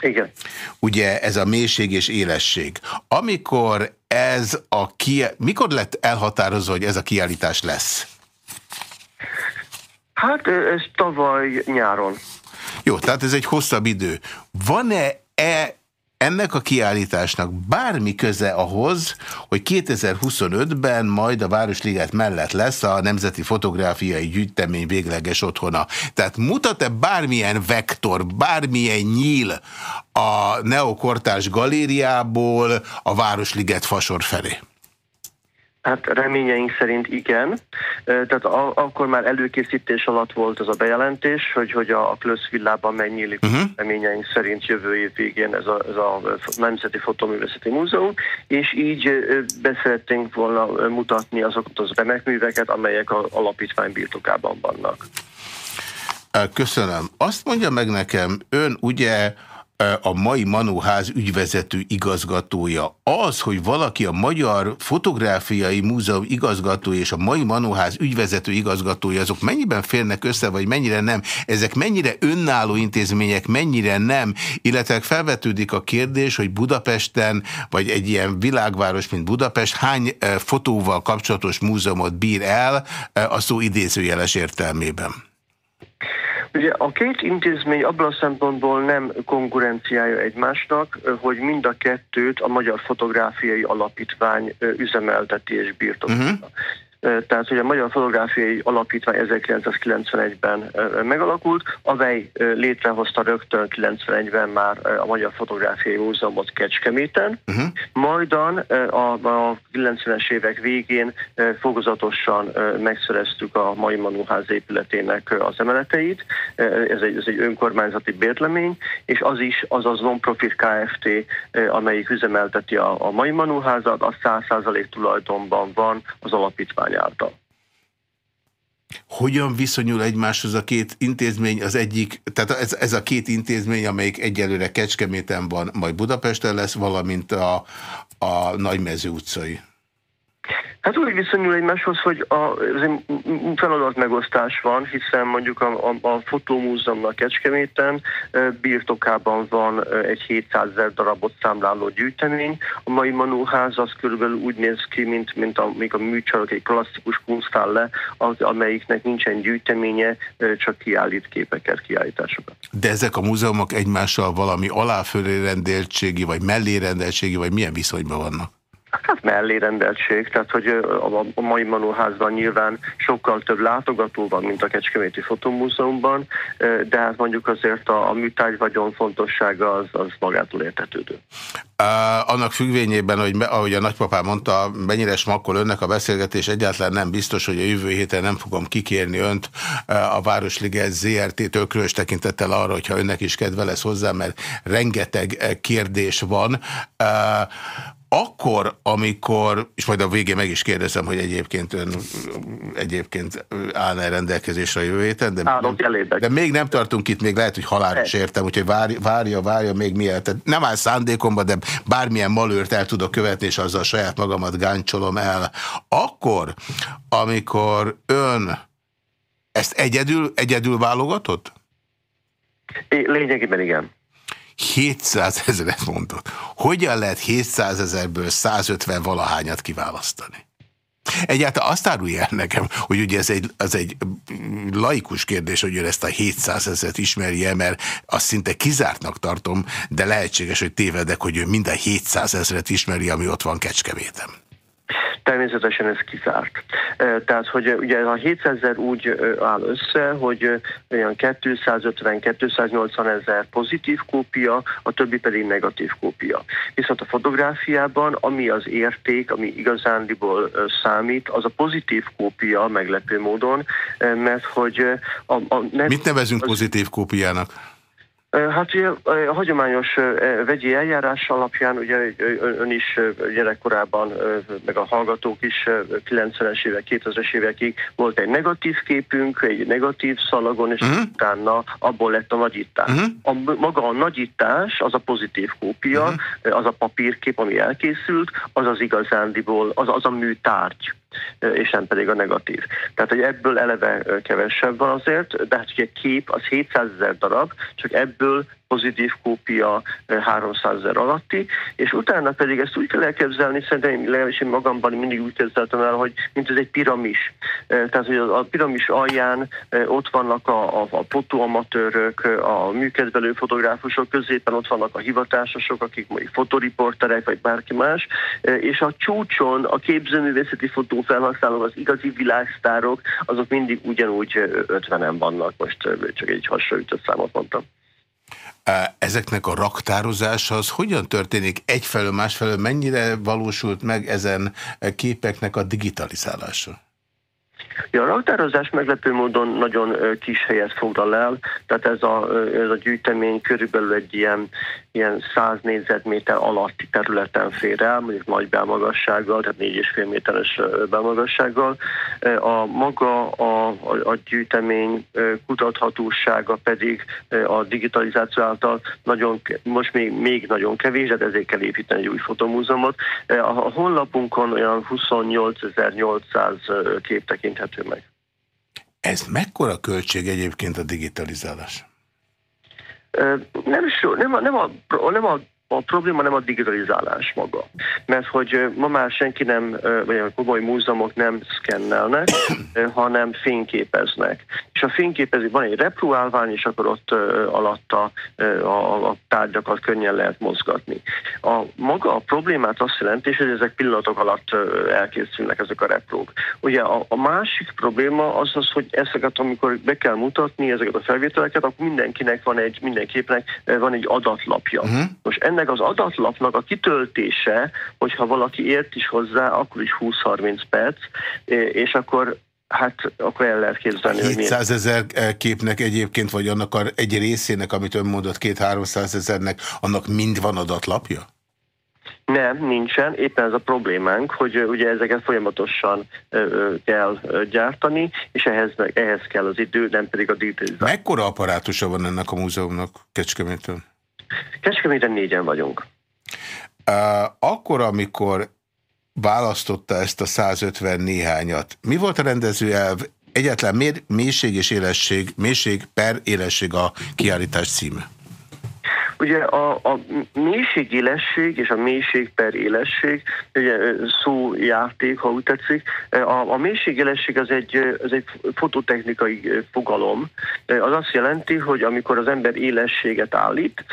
D: Igen.
A: Ugye ez a mélység és élesség. Amikor ez a ki... Mikor lett elhatározva, hogy ez a kiállítás lesz?
D: Hát ez tavaly nyáron.
A: Jó, tehát ez egy hosszabb idő. Van-e -e ennek a kiállításnak bármi köze ahhoz, hogy 2025-ben majd a Városliget mellett lesz a Nemzeti Fotográfiai Gyűjtemény végleges otthona. Tehát mutat-e bármilyen vektor, bármilyen nyíl a neokortás galériából a Városliget fasor felé?
D: Hát reményeink szerint igen. Tehát a, akkor már előkészítés alatt volt az a bejelentés, hogy, hogy a, a Klösz villában megnyílik uh-huh. reményeink szerint jövő év végén ez a, ez a Nemzeti Fotoművészeti Múzeum, és így beszerettünk volna mutatni azokat az remekműveket, amelyek a alapítvány birtokában vannak.
A: Köszönöm. Azt mondja meg nekem, ön ugye a mai Manóház ügyvezető igazgatója. Az, hogy valaki a Magyar Fotográfiai Múzeum igazgatója és a mai Manóház ügyvezető igazgatója, azok mennyiben férnek össze, vagy mennyire nem? Ezek mennyire önálló intézmények, mennyire nem? Illetve felvetődik a kérdés, hogy Budapesten, vagy egy ilyen világváros, mint Budapest, hány fotóval kapcsolatos múzeumot bír el a szó idézőjeles értelmében?
D: Ugye a két intézmény abban a szempontból nem konkurenciája egymásnak, hogy mind a kettőt a Magyar Fotográfiai Alapítvány üzemelteti és birtokolja. Uh-huh. Tehát, hogy a Magyar Fotográfiai Alapítvány 1991-ben megalakult, amely létrehozta rögtön 91-ben már a Magyar Fotográfiai Múzeumot Kecskeméten, uh-huh. majdan a, a 90-es évek végén fokozatosan megszereztük a mai Manuház épületének az emeleteit, ez egy, ez egy önkormányzati bérlemény, és az is az az non-profit Kft., amelyik üzemelteti a, a mai Manuházat, a 100% tulajdonban van az alapítvány által.
A: Hogyan viszonyul egymáshoz a két intézmény? Az egyik, tehát ez, ez a két intézmény, amelyik egyelőre Kecskeméten van, majd Budapesten lesz, valamint a, a Nagymező utcai.
D: Hát úgy viszonyul egymáshoz, hogy a, feladat megosztás van, hiszen mondjuk a, a, a fotómúzeumnak Kecskeméten birtokában van egy 700 ezer darabot számláló gyűjtemény. A mai Manóház az körülbelül úgy néz ki, mint, mint a, még a műcsarok egy klasszikus kunsthalle, az, amelyiknek nincsen gyűjteménye, csak kiállít képeket, kiállításokat.
A: De ezek a múzeumok egymással valami aláfölé rendeltségi, vagy mellé rendeltségi, vagy milyen viszonyban vannak?
D: Hát mellérendeltség, tehát hogy a mai Manóházban nyilván sokkal több látogató van, mint a Kecskeméti Fotomúzeumban, de hát mondjuk azért a, a műtárgy vagyon fontossága az, az magától értetődő.
A: Annak függvényében, hogy ahogy a nagypapám mondta, mennyire smakkol önnek a beszélgetés, egyáltalán nem biztos, hogy a jövő héten nem fogom kikérni önt a Városliget ZRT-től különös tekintettel arra, hogyha önnek is kedve lesz hozzá, mert rengeteg kérdés van. Akkor, amikor, és majd a végén meg is kérdezem, hogy egyébként ön egyébként állna rendelkezésre a jövő héten, de, nem, de még nem tartunk itt, még lehet, hogy halálos értem, úgyhogy várja, várja, várja még mielőtt. Nem áll szándékomba, de bármilyen malőrt el tudok követni, és azzal saját magamat gáncsolom el. Akkor, amikor ön ezt egyedül, egyedül válogatott?
D: Lényegében igen.
A: 700 ezeret mondott. Hogyan lehet 700 ezerből 150 valahányat kiválasztani? Egyáltalán azt árulja el nekem, hogy ugye ez egy, az egy laikus kérdés, hogy ő ezt a 700 ezeret ismerje, mert azt szinte kizártnak tartom, de lehetséges, hogy tévedek, hogy ő minden 700 ezeret ismeri, ami ott van Kecskemétem.
D: Természetesen ez kizárt. Tehát, hogy ugye a 700 ezer úgy áll össze, hogy olyan 250-280 ezer pozitív kópia, a többi pedig negatív kópia. Viszont a fotográfiában, ami az érték, ami igazándiból számít, az a pozitív kópia meglepő módon, mert hogy... A, a
A: net, Mit nevezünk az, pozitív kópiának?
D: Hát ugye a hagyományos vegyi eljárás alapján, ugye ön is gyerekkorában, meg a hallgatók is 90-es évek, 2000-es évekig volt egy negatív képünk, egy negatív szalagon, és uh-huh. utána abból lett a nagyítás. Uh-huh. A, maga a nagyítás, az a pozitív kópia, uh-huh. az a papírkép, ami elkészült, az az igazándiból, az, az a műtárgy és nem pedig a negatív. Tehát, hogy ebből eleve kevesebb van azért, de hát ugye kép az 700 ezer darab, csak ebből pozitív kópia 300 eh, ezer alatti, és utána pedig ezt úgy kell elképzelni, szerintem legalábbis én magamban mindig úgy képzeltem el, hogy mint ez egy piramis. Eh, tehát, hogy a piramis alján eh, ott vannak a, a, a fotóamatőrök, a műkedvelő fotográfusok, középen ott vannak a hivatásosok, akik mondjuk fotoriporterek, vagy bárki más, és a csúcson a képzőművészeti fotófelhasználók, az igazi világsztárok, azok mindig ugyanúgy 50-en vannak, most csak egy hasonlított számot mondtam.
A: Ezeknek a raktározása az hogyan történik egyfelől, másfelől, mennyire valósult meg ezen képeknek a digitalizálása?
D: Ja, a raktározás meglepő módon nagyon kis helyet foglal el, tehát ez a, ez a gyűjtemény körülbelül egy ilyen ilyen 100 négyzetméter alatti területen fér el, mondjuk nagy belmagassággal, tehát 4,5 méteres belmagassággal. A maga a, a, a gyűjtemény kutathatósága pedig a digitalizáció által nagyon, most még, még nagyon kevés, de ezért kell építeni egy új fotomúzeumot. A, honlapunkon olyan 28.800 kép tekinthető meg.
A: Ez mekkora költség egyébként a digitalizálás?
D: Nem, so, nem, a, nem, a, nem a a probléma nem a digitalizálás maga, mert hogy ma már senki nem, vagy a komoly múzeumok nem szkennelnek, hanem fényképeznek. És a fényképezés van egy repróálvány, és akkor ott alatta a, a tárgyakat könnyen lehet mozgatni. A maga a problémát azt jelenti, hogy ezek pillanatok alatt elkészülnek ezek a reprók. Ugye a, a másik probléma az az, hogy ezeket, amikor be kell mutatni ezeket a felvételeket, akkor mindenkinek van egy, mindenképnek van egy adatlapja. Uh-huh. Most ennek az adatlapnak a kitöltése, hogyha valaki ért is hozzá, akkor is 20-30 perc, és akkor Hát akkor el lehet képzelni,
A: 700 ezer képnek egyébként, vagy annak a, egy részének, amit ön mondott, két-háromszáz ezernek, annak mind van adatlapja?
D: Nem, nincsen. Éppen ez a problémánk, hogy ugye ezeket folyamatosan kell gyártani, és ehhez, ehhez kell az idő, nem pedig a digitalizáció.
A: Mekkora apparátusa van ennek a múzeumnak Kecskeméten?
D: Kecskeméten négyen vagyunk.
A: Akkor, amikor választotta ezt a 150 néhányat, mi volt a rendező elv? Egyetlen mélység és élesség, mélység per élesség a kiállítás címe?
D: Ugye a, a mélység élesség és a mélység per élesség, ugye szójáték, ha úgy tetszik, a, a mélység élesség az egy, az egy fototechnikai fogalom. Az azt jelenti, hogy amikor az ember élességet állít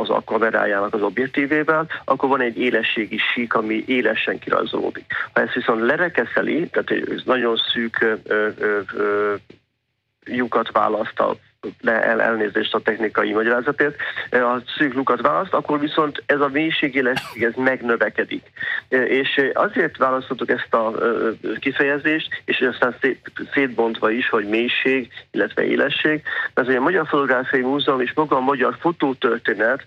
D: az a kamerájának az objektívével, akkor van egy élességi sík, ami élesen kirajzolódik. Ha ezt viszont lerekeszeli, tehát nagyon szűk ö, ö, ö, lyukat választ a le el, elnézést a technikai magyarázatért, a szűk választ, akkor viszont ez a mélységélesség ez megnövekedik. És azért választottuk ezt a kifejezést, és aztán szétbontva is, hogy mélység, illetve élesség, mert a Magyar Fotográfiai Múzeum és maga a magyar fotótörténet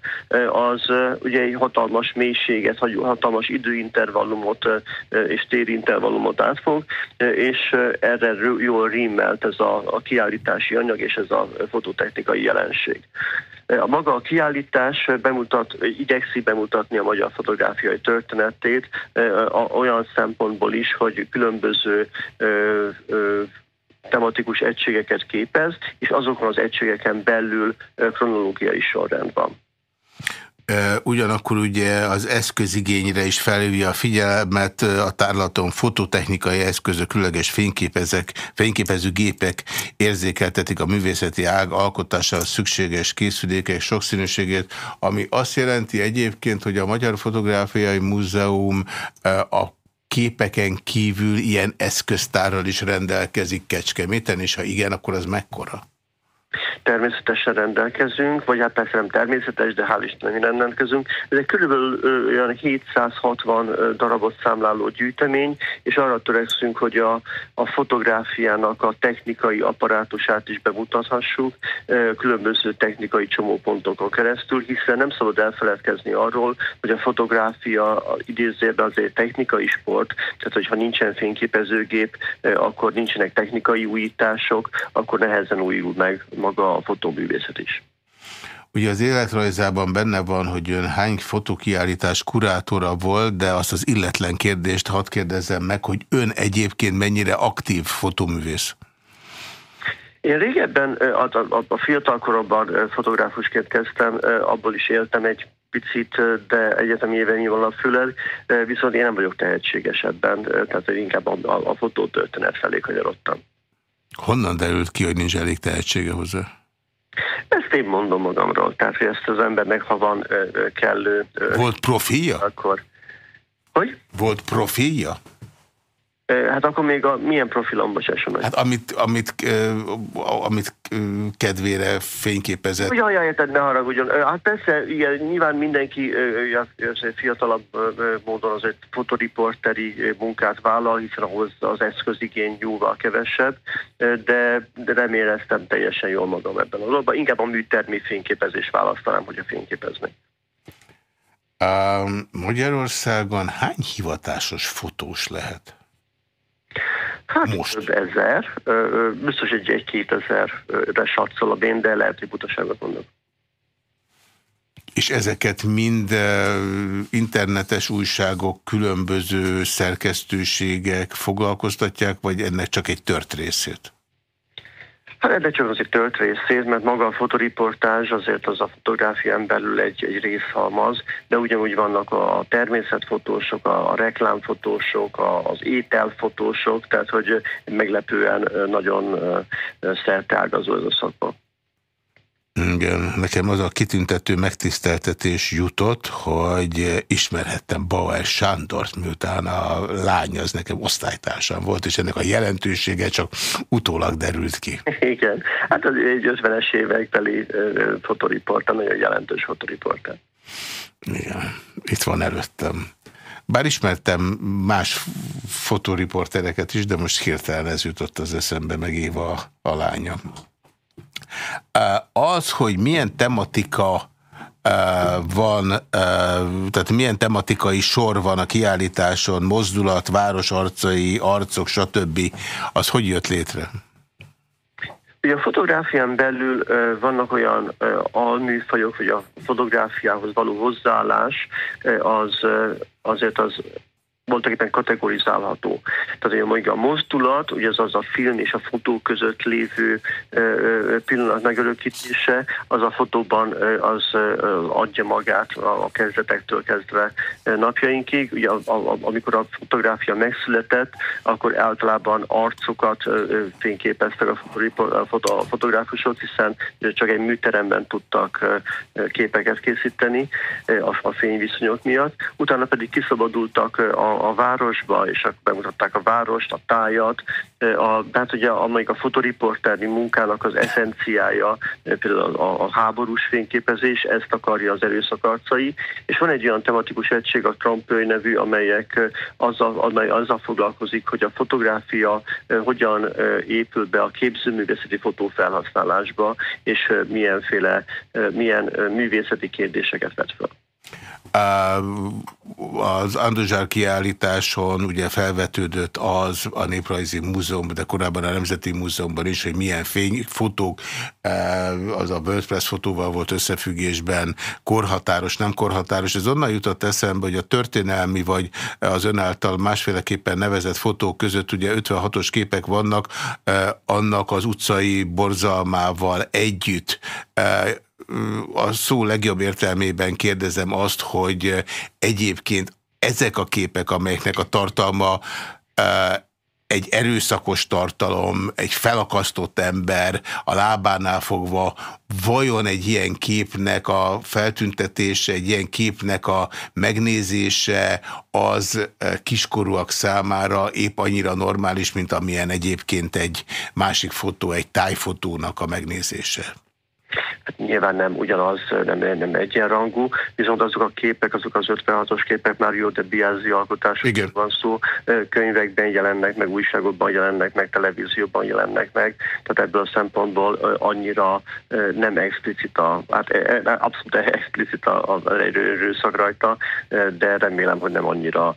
D: az ugye egy hatalmas mélységet, hatalmas időintervallumot és térintervallumot átfog, és erre jól rímelt ez a, a kiállítási anyag és ez a fototechnikai jelenség. A maga a kiállítás bemutat, igyekszi bemutatni a magyar fotográfiai történetét olyan szempontból is, hogy különböző tematikus egységeket képez, és azokon az egységeken belül kronológiai sorrend van.
A: Ugyanakkor ugye az eszközigényre is felhívja a figyelmet, a tárlaton fototechnikai eszközök, különleges fényképező gépek érzékeltetik a művészeti ág alkotásához szükséges készülékek sokszínűségét, ami azt jelenti egyébként, hogy a Magyar Fotográfiai Múzeum a képeken kívül ilyen eszköztárral is rendelkezik Kecskeméten, és ha igen, akkor az mekkora?
D: Természetesen rendelkezünk, vagy hát persze nem természetes, de hál' Istennek rendelkezünk. Ez egy körülbelül olyan 760 darabot számláló gyűjtemény, és arra törekszünk, hogy a, a fotográfiának a technikai apparátusát is bemutathassuk különböző technikai csomópontokon keresztül, hiszen nem szabad elfeledkezni arról, hogy a fotográfia idézőben azért technikai sport, tehát hogyha nincsen fényképezőgép, akkor nincsenek technikai újítások, akkor nehezen újul meg maga a fotóművészet is.
A: Ugye az életrajzában benne van, hogy ön hány fotokiállítás kurátora volt, de azt az illetlen kérdést hadd kérdezzem meg, hogy ön egyébként mennyire aktív fotóművész?
D: Én régebben a, a, a fiatalkoromban fotográfusként kezdtem, abból is éltem egy picit, de egyetemi éven nyilván fülel, viszont én nem vagyok tehetséges ebben, tehát inkább a, a, a fotótörténet felé kanyarodtam.
A: Honnan derült ki, hogy nincs elég tehetsége hozzá?
D: Ezt én mondom magamról, tehát hogy ezt az embernek, ha van kellő...
A: Volt profilja?
D: Akkor... Hogy?
A: Volt profilja?
D: Hát akkor még a milyen profilom, bocsásson meg.
A: Hát amit, amit, amit kedvére fényképezett.
D: Jaj, jaj, érted, ne haragudjon. Hát persze, igen, nyilván mindenki fiatalabb módon az egy fotoriporteri munkát vállal, hiszen ahhoz az eszközigény jóval kevesebb, de, de reméleztem teljesen jól magam ebben a dologban. Inkább a műtermi fényképezés választanám, hogy a fényképezni.
A: Magyarországon hány hivatásos fotós lehet?
D: Hát Most. több ezer, biztos egy, egy kétezerre satszolom én, de lehet, hogy butaságot mondok.
A: És ezeket mind internetes újságok, különböző szerkesztőségek foglalkoztatják, vagy ennek csak egy tört részét?
D: Hát ennek csak az egy tört részét, mert maga a fotoriportázs azért az a fotográfián belül egy, egy részhalmaz, de ugyanúgy vannak a természetfotósok, a, a reklámfotósok, a, az ételfotósok, tehát hogy meglepően nagyon szerteágazó ez a szakma.
A: Igen, nekem az a kitüntető megtiszteltetés jutott, hogy ismerhettem Bauer Sándort, miután a lány az nekem osztálytársam volt, és ennek a jelentősége csak utólag derült ki.
D: Igen, hát az egy 50-es évek teli fotoriporta, nagyon jelentős fotoriporta.
A: Igen, itt van előttem. Bár ismertem más fotoriportereket is, de most hirtelen ez jutott az eszembe, meg Éva a lánya. Az, hogy milyen tematika van, tehát milyen tematikai sor van a kiállításon, mozdulat, városarcai, arcok, stb., az hogy jött létre?
D: Ugye a fotográfián belül uh, vannak olyan uh, alműfajok, hogy a fotográfiához való hozzáállás uh, az azért az voltak éppen kategorizálható. Tehát mondjuk a mozdulat, ugye az az a film és a fotó között lévő pillanat megörökítése, az a fotóban az adja magát a kezdetektől kezdve napjainkig. Ugye amikor a fotográfia megszületett, akkor általában arcokat fényképeztek a, fotográfusok, hiszen csak egy műteremben tudtak képeket készíteni a fényviszonyok miatt. Utána pedig kiszabadultak a a, városba, és akkor bemutatták a várost, a tájat. A, hát ugye amelyik a fotoriporterni munkának az eszenciája, például a, a háborús fényképezés, ezt akarja az erőszakarcai, és van egy olyan tematikus egység, a Trumpöly nevű, amelyek azzal, amely azzal foglalkozik, hogy a fotográfia hogyan épül be a képzőművészeti fotófelhasználásba, és milyenféle, milyen művészeti kérdéseket vet fel.
A: Az Andozsár kiállításon ugye felvetődött az a Néprajzi Múzeum, de korábban a Nemzeti Múzeumban is, hogy milyen fényfotók, az a WordPress fotóval volt összefüggésben korhatáros, nem korhatáros. Ez onnan jutott eszembe, hogy a történelmi vagy az ön által másféleképpen nevezett fotók között ugye 56-os képek vannak, annak az utcai borzalmával együtt a szó legjobb értelmében kérdezem azt, hogy egyébként ezek a képek, amelyeknek a tartalma egy erőszakos tartalom, egy felakasztott ember a lábánál fogva, vajon egy ilyen képnek a feltüntetése, egy ilyen képnek a megnézése az kiskorúak számára épp annyira normális, mint amilyen egyébként egy másik fotó, egy tájfotónak a megnézése?
D: Hát nyilván nem ugyanaz, nem, nem egyenrangú, viszont azok a képek, azok az 56-os képek már jó, de Biázzi alkotásokról van szó, könyvekben jelennek meg, újságokban jelennek meg, televízióban jelennek meg, tehát ebből a szempontból annyira nem explicit a, hát e, e, abszolút explicit a, a erőszak rajta, de remélem, hogy nem annyira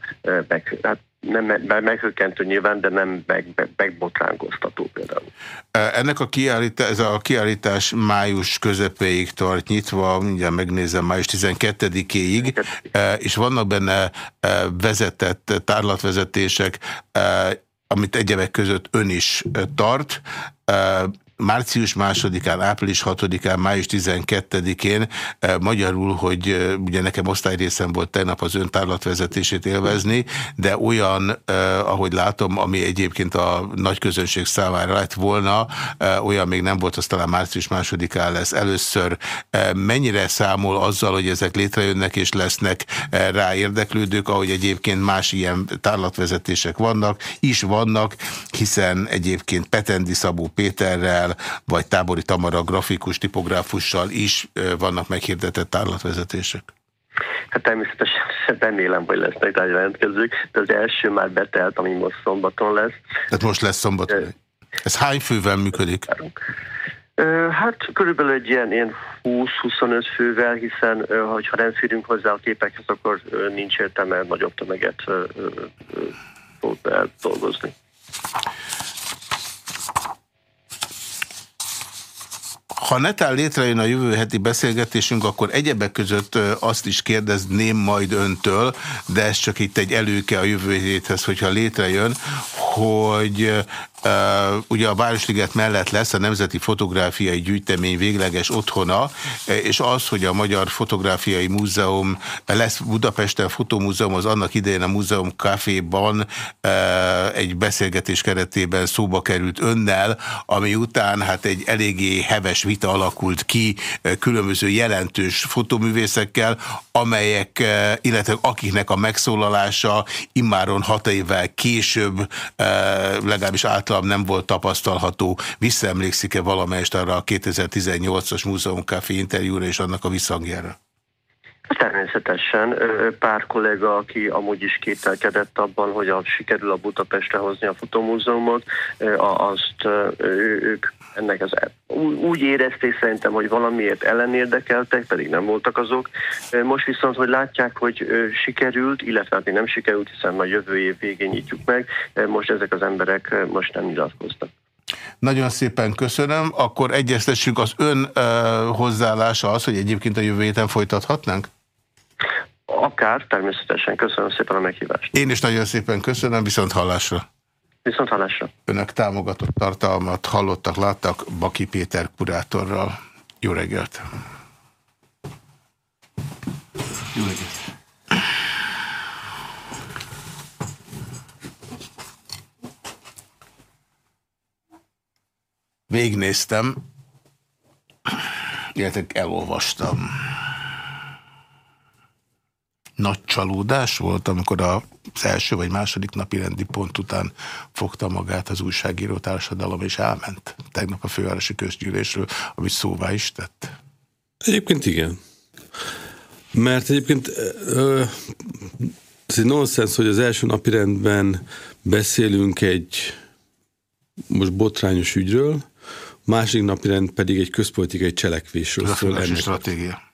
D: meg, hát nem meghökkentő nyilván, de nem meg, meg, megbotránkoztató például.
A: Ennek a kiállítás, ez a kiállítás május közepéig tart nyitva, mindjárt megnézem, május 12-éig, és vannak benne vezetett tárlatvezetések, amit egyebek között ön is tart március másodikán, április 6-án, május 12-én eh, magyarul, hogy eh, ugye nekem osztályrészem volt tegnap az ön tárlatvezetését élvezni, de olyan, eh, ahogy látom, ami egyébként a nagy közönség számára lett volna, olyan még nem volt, az talán március másodikán lesz először. Mennyire számol azzal, hogy ezek létrejönnek és lesznek rá érdeklődők, ahogy egyébként más ilyen tárlatvezetések vannak, is vannak, hiszen egyébként Petendi Szabó Péterrel, Péterrel, vagy Tábori Tamara grafikus tipográfussal is vannak meghirdetett tárlatvezetések?
D: Hát természetesen remélem, hogy lesznek rá jelentkezők, de az első már betelt, ami most szombaton lesz.
A: Tehát most lesz szombaton. Ez hány fővel működik?
D: Hát körülbelül egy ilyen, ilyen 20-25 fővel, hiszen ha nem férünk hozzá a képekhez, akkor nincs értelme nagyobb tömeget dolgozni.
A: Ha netán létrejön a jövő heti beszélgetésünk, akkor egyebek között azt is kérdezném majd öntől, de ez csak itt egy előke a jövő héthez, hogyha létrejön, hogy Uh, ugye a Városliget mellett lesz a Nemzeti Fotográfiai Gyűjtemény végleges otthona, és az, hogy a Magyar Fotográfiai Múzeum lesz Budapesten Fotomúzeum, az annak idején a Múzeum Caféban uh, egy beszélgetés keretében szóba került önnel, ami után hát egy eléggé heves vita alakult ki uh, különböző jelentős fotoművészekkel, amelyek, illetve akiknek a megszólalása immáron hat évvel később legalábbis általam nem volt tapasztalható. Visszaemlékszik-e valamelyest arra a 2018-as Múzeum Café interjúra és annak a visszhangjára?
D: Természetesen pár kollega, aki amúgy is kételkedett abban, hogy a, sikerül a Budapestre hozni a fotomúzeumot, azt ők ennek az úgy érezték szerintem, hogy valamiért ellenérdekeltek, pedig nem voltak azok. Most viszont, hogy látják, hogy sikerült, illetve hát még nem sikerült, hiszen majd jövő év végén nyitjuk meg, most ezek az emberek most nem nyilatkoztak.
A: Nagyon szépen köszönöm. Akkor egyeztessünk az ön uh, hozzáállása az, hogy egyébként a jövő héten folytathatnánk?
D: Akár, természetesen. Köszönöm szépen a meghívást.
A: Én is nagyon szépen köszönöm, viszont hallásra.
D: Viszont hallásra.
A: Önök támogatott tartalmat hallottak, láttak Baki Péter kurátorral. Jó reggelt! Jó reggelt! Végnéztem, illetve elolvastam nagy csalódás volt, amikor az első vagy második napi rendi pont után fogta magát az újságíró társadalom, és elment tegnap a fővárosi közgyűlésről, amit szóvá is tett.
E: Egyébként igen. Mert egyébként ez egy nonsens, hogy az első napi rendben beszélünk egy most botrányos ügyről, másik napi rend pedig egy közpolitikai cselekvésről.
A: Ez a stratégia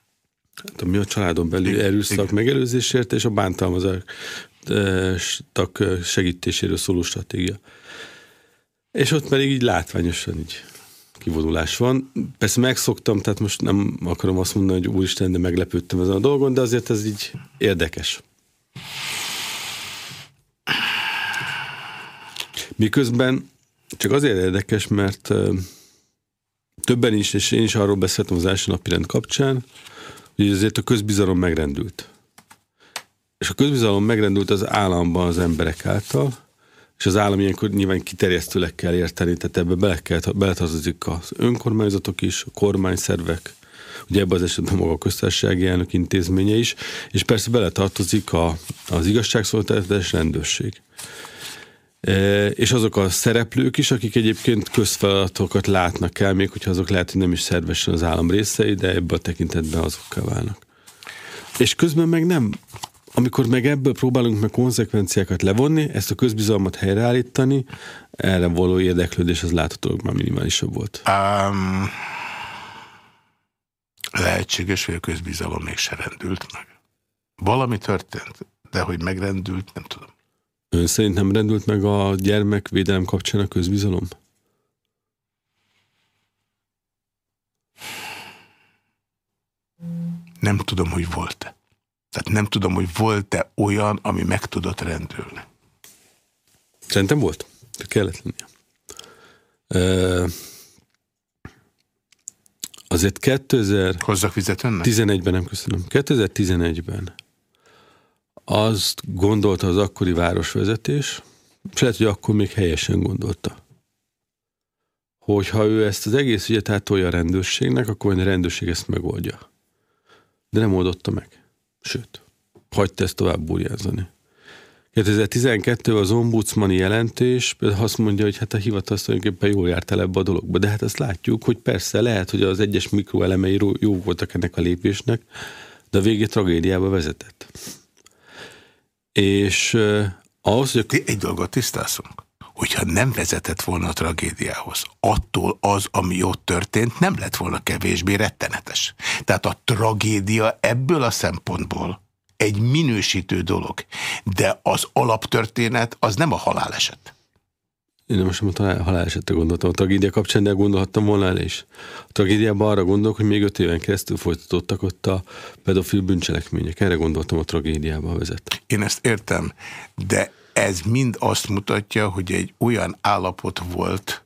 E: hát ami a családon belül erőszak megelőzésért és a bántalmazás segítéséről szóló stratégia. És ott pedig így látványosan így kivonulás van. Persze megszoktam, tehát most nem akarom azt mondani, hogy úristen, de meglepődtem ezen a dolgon, de azért ez így érdekes. Miközben csak azért érdekes, mert többen is, és én is arról beszéltem az első napi rend kapcsán, hogy azért a közbizalom megrendült. És a közbizalom megrendült az államban az emberek által, és az állam ilyenkor nyilván kiterjesztőleg kell érteni, tehát ebbe bele kell, beletartozik az önkormányzatok is, a kormányszervek, ugye ebben az esetben maga a köztársasági elnök intézménye is, és persze beletartozik a, az igazságszolgáltatás rendőrség. És azok a szereplők is, akik egyébként közfeladatokat látnak el, még hogyha azok lehet, hogy nem is szervesen az állam részei, de ebben a tekintetben azokká válnak. És közben meg nem, amikor meg ebből próbálunk meg konzekvenciákat levonni, ezt a közbizalmat helyreállítani, erre való érdeklődés az láthatólag már minimálisabb volt. Um,
A: lehetséges, hogy a közbizalom még se rendült meg. Valami történt, de hogy megrendült, nem tudom.
E: Ön szerint nem rendült meg a gyermekvédelem kapcsán a közbizalom?
A: Nem tudom, hogy volt-e. Tehát nem tudom, hogy volt-e olyan, ami meg tudott rendülni.
E: Szerintem volt. Kellett lennie. Uh, azért 2000...
A: Hozzak vizet önnek?
E: 11-ben nem köszönöm. 2011-ben azt gondolta az akkori városvezetés, és lehet, hogy akkor még helyesen gondolta, hogy ha ő ezt az egész ügyet átolja a rendőrségnek, akkor a rendőrség ezt megoldja. De nem oldotta meg. Sőt, hagyta ezt tovább burjázani. 2012 az ombudsmani jelentés azt mondja, hogy hát a hivatal tulajdonképpen jól járt el ebbe a dologba. De hát azt látjuk, hogy persze lehet, hogy az egyes mikroelemei jó voltak ennek a lépésnek, de a végé tragédiába vezetett. És ahhoz, hogy...
A: Egy dolgot tisztázunk. hogyha nem vezetett volna a tragédiához, attól az, ami ott történt, nem lett volna kevésbé rettenetes. Tehát a tragédia ebből a szempontból egy minősítő dolog, de az alaptörténet az nem a haláleset.
E: Én most a halálesetre gondoltam a tragédia kapcsán, de gondolhattam volna el is. A tragédiában arra gondolok, hogy még öt éven keresztül folytatottak ott a pedofil bűncselekmények. Erre gondoltam a tragédiában vezet.
A: Én ezt értem, de ez mind azt mutatja, hogy egy olyan állapot volt,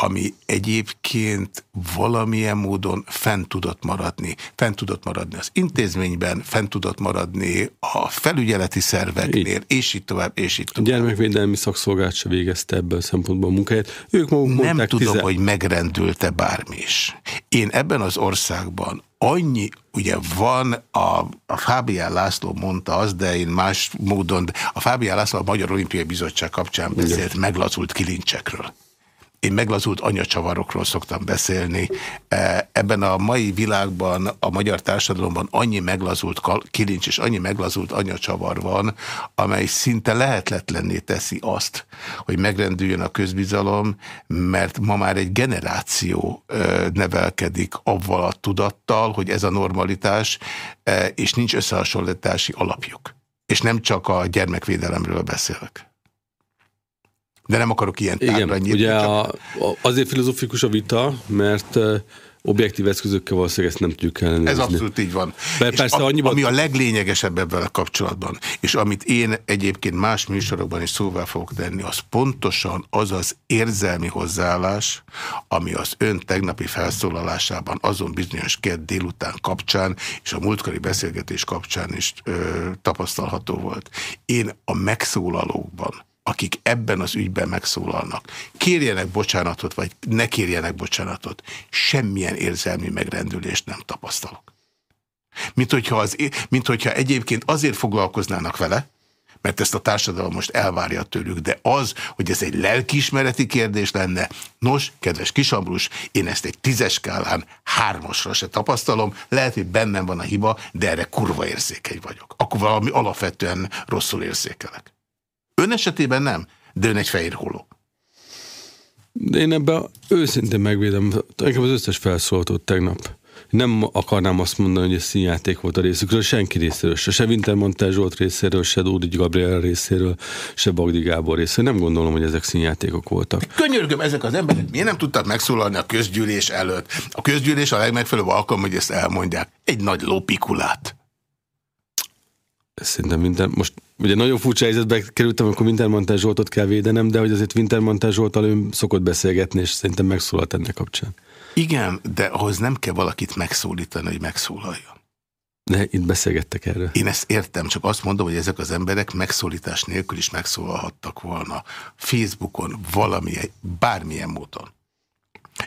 A: ami egyébként valamilyen módon fent tudott maradni. Fent tudott maradni az intézményben, fent tudott maradni a felügyeleti szerveknél, így. és így tovább, és így tovább.
E: A gyermekvédelmi szakszolgált se végezte ebből a szempontból a munkáját. Ők maguk
A: Nem
E: mondták,
A: tudom,
E: tizen...
A: hogy megrendülte bármi is. Én ebben az országban annyi, ugye van, a, a Fábián László mondta az, de én más módon, a Fábián László a Magyar Olimpiai Bizottság kapcsán beszélt meglazult kilincsekről. Én meglazult anyacsavarokról szoktam beszélni. E, ebben a mai világban, a magyar társadalomban annyi meglazult kilincs és annyi meglazult anyacsavar van, amely szinte lehetetlenné teszi azt, hogy megrendüljön a közbizalom, mert ma már egy generáció e, nevelkedik avval a tudattal, hogy ez a normalitás, e, és nincs összehasonlítási alapjuk. És nem csak a gyermekvédelemről beszélek. De nem akarok ilyen
E: tárgyra nyitni. Ugye csak... a, azért filozofikus a vita, mert objektív eszközökkel valószínűleg ezt nem tudjuk ellenőrizni.
A: Ez abszolút így van.
E: Be, persze,
A: a,
E: annyiban...
A: Ami a leglényegesebb ebben a kapcsolatban, és amit én egyébként más műsorokban is szóvá fogok tenni, az pontosan az az érzelmi hozzáállás, ami az ön tegnapi felszólalásában azon bizonyos kedd délután kapcsán, és a múltkori beszélgetés kapcsán is ö, tapasztalható volt. Én a megszólalókban akik ebben az ügyben megszólalnak, kérjenek bocsánatot, vagy ne kérjenek bocsánatot, semmilyen érzelmi megrendülést nem tapasztalok. Mint hogyha, az, mint hogyha egyébként azért foglalkoznának vele, mert ezt a társadalom most elvárja tőlük, de az, hogy ez egy lelkiismereti kérdés lenne, nos, kedves Kisambrus, én ezt egy tízes skálán hármasra se tapasztalom, lehet, hogy bennem van a hiba, de erre kurva érzékeny vagyok. Akkor valami alapvetően rosszul érzékelek. Ön esetében nem, de ön egy fehér holó.
E: De én ebben őszintén megvédem, nekem az összes felszóltott tegnap. Nem akarnám azt mondani, hogy ez színjáték volt a részükről, senki részéről, se, se Wintermantel Zsolt részéről, se Dódi Gabriel részéről, se Bagdi Gábor részéről. Nem gondolom, hogy ezek színjátékok voltak.
A: Könyörgöm, ezek az emberek miért nem tudtak megszólalni a közgyűlés előtt? A közgyűlés a legmegfelelőbb alkalom, hogy ezt elmondják. Egy nagy lopikulát.
E: Szerintem minden, most ugye nagyon furcsa helyzetbe kerültem, amikor Wintermantel Zsoltot kell védenem, de hogy azért Wintermantel Zsoltal ő szokott beszélgetni, és szerintem megszólalt ennek kapcsán.
A: Igen, de ahhoz nem kell valakit megszólítani, hogy megszólaljon.
E: De itt beszélgettek erről.
A: Én ezt értem, csak azt mondom, hogy ezek az emberek megszólítás nélkül is megszólalhattak volna Facebookon, valamilyen, bármilyen módon.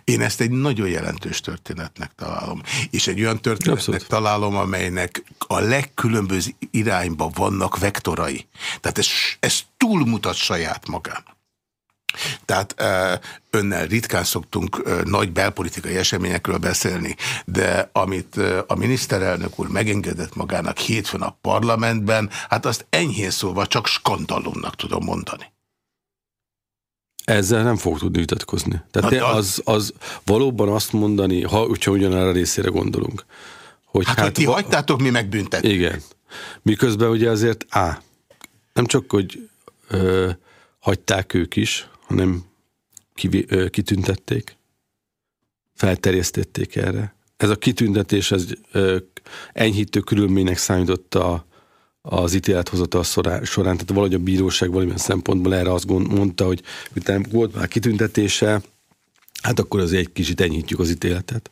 A: Én ezt egy nagyon jelentős történetnek találom. És egy olyan történetnek Abszolút. találom, amelynek a legkülönböző irányba vannak vektorai. Tehát ez, ez túlmutat saját magán. Tehát önnel ritkán szoktunk nagy belpolitikai eseményekről beszélni, de amit a miniszterelnök úr megengedett magának hétfőn a parlamentben, hát azt enyhén szóval csak skandalumnak tudom mondani.
E: Ezzel nem fog tudni vitatkozni. Tehát hát az, az valóban azt mondani, ha hogyha ugyanarra a részére gondolunk.
A: Hogy hát, hát hogy ti ha, hagytátok, mi megbüntetünk.
E: Igen. Miközben ugye azért A. Nem csak, hogy ö, hagyták ők is, hanem ki, ö, kitüntették, felterjesztették erre. Ez a kitüntetés ez ö, enyhítő körülménynek számított a, az ítélethozatal során, tehát valahogy a bíróság valamilyen szempontból erre azt mondta, hogy miután volt már kitüntetése, hát akkor azért egy kicsit enyhítjük az ítéletet.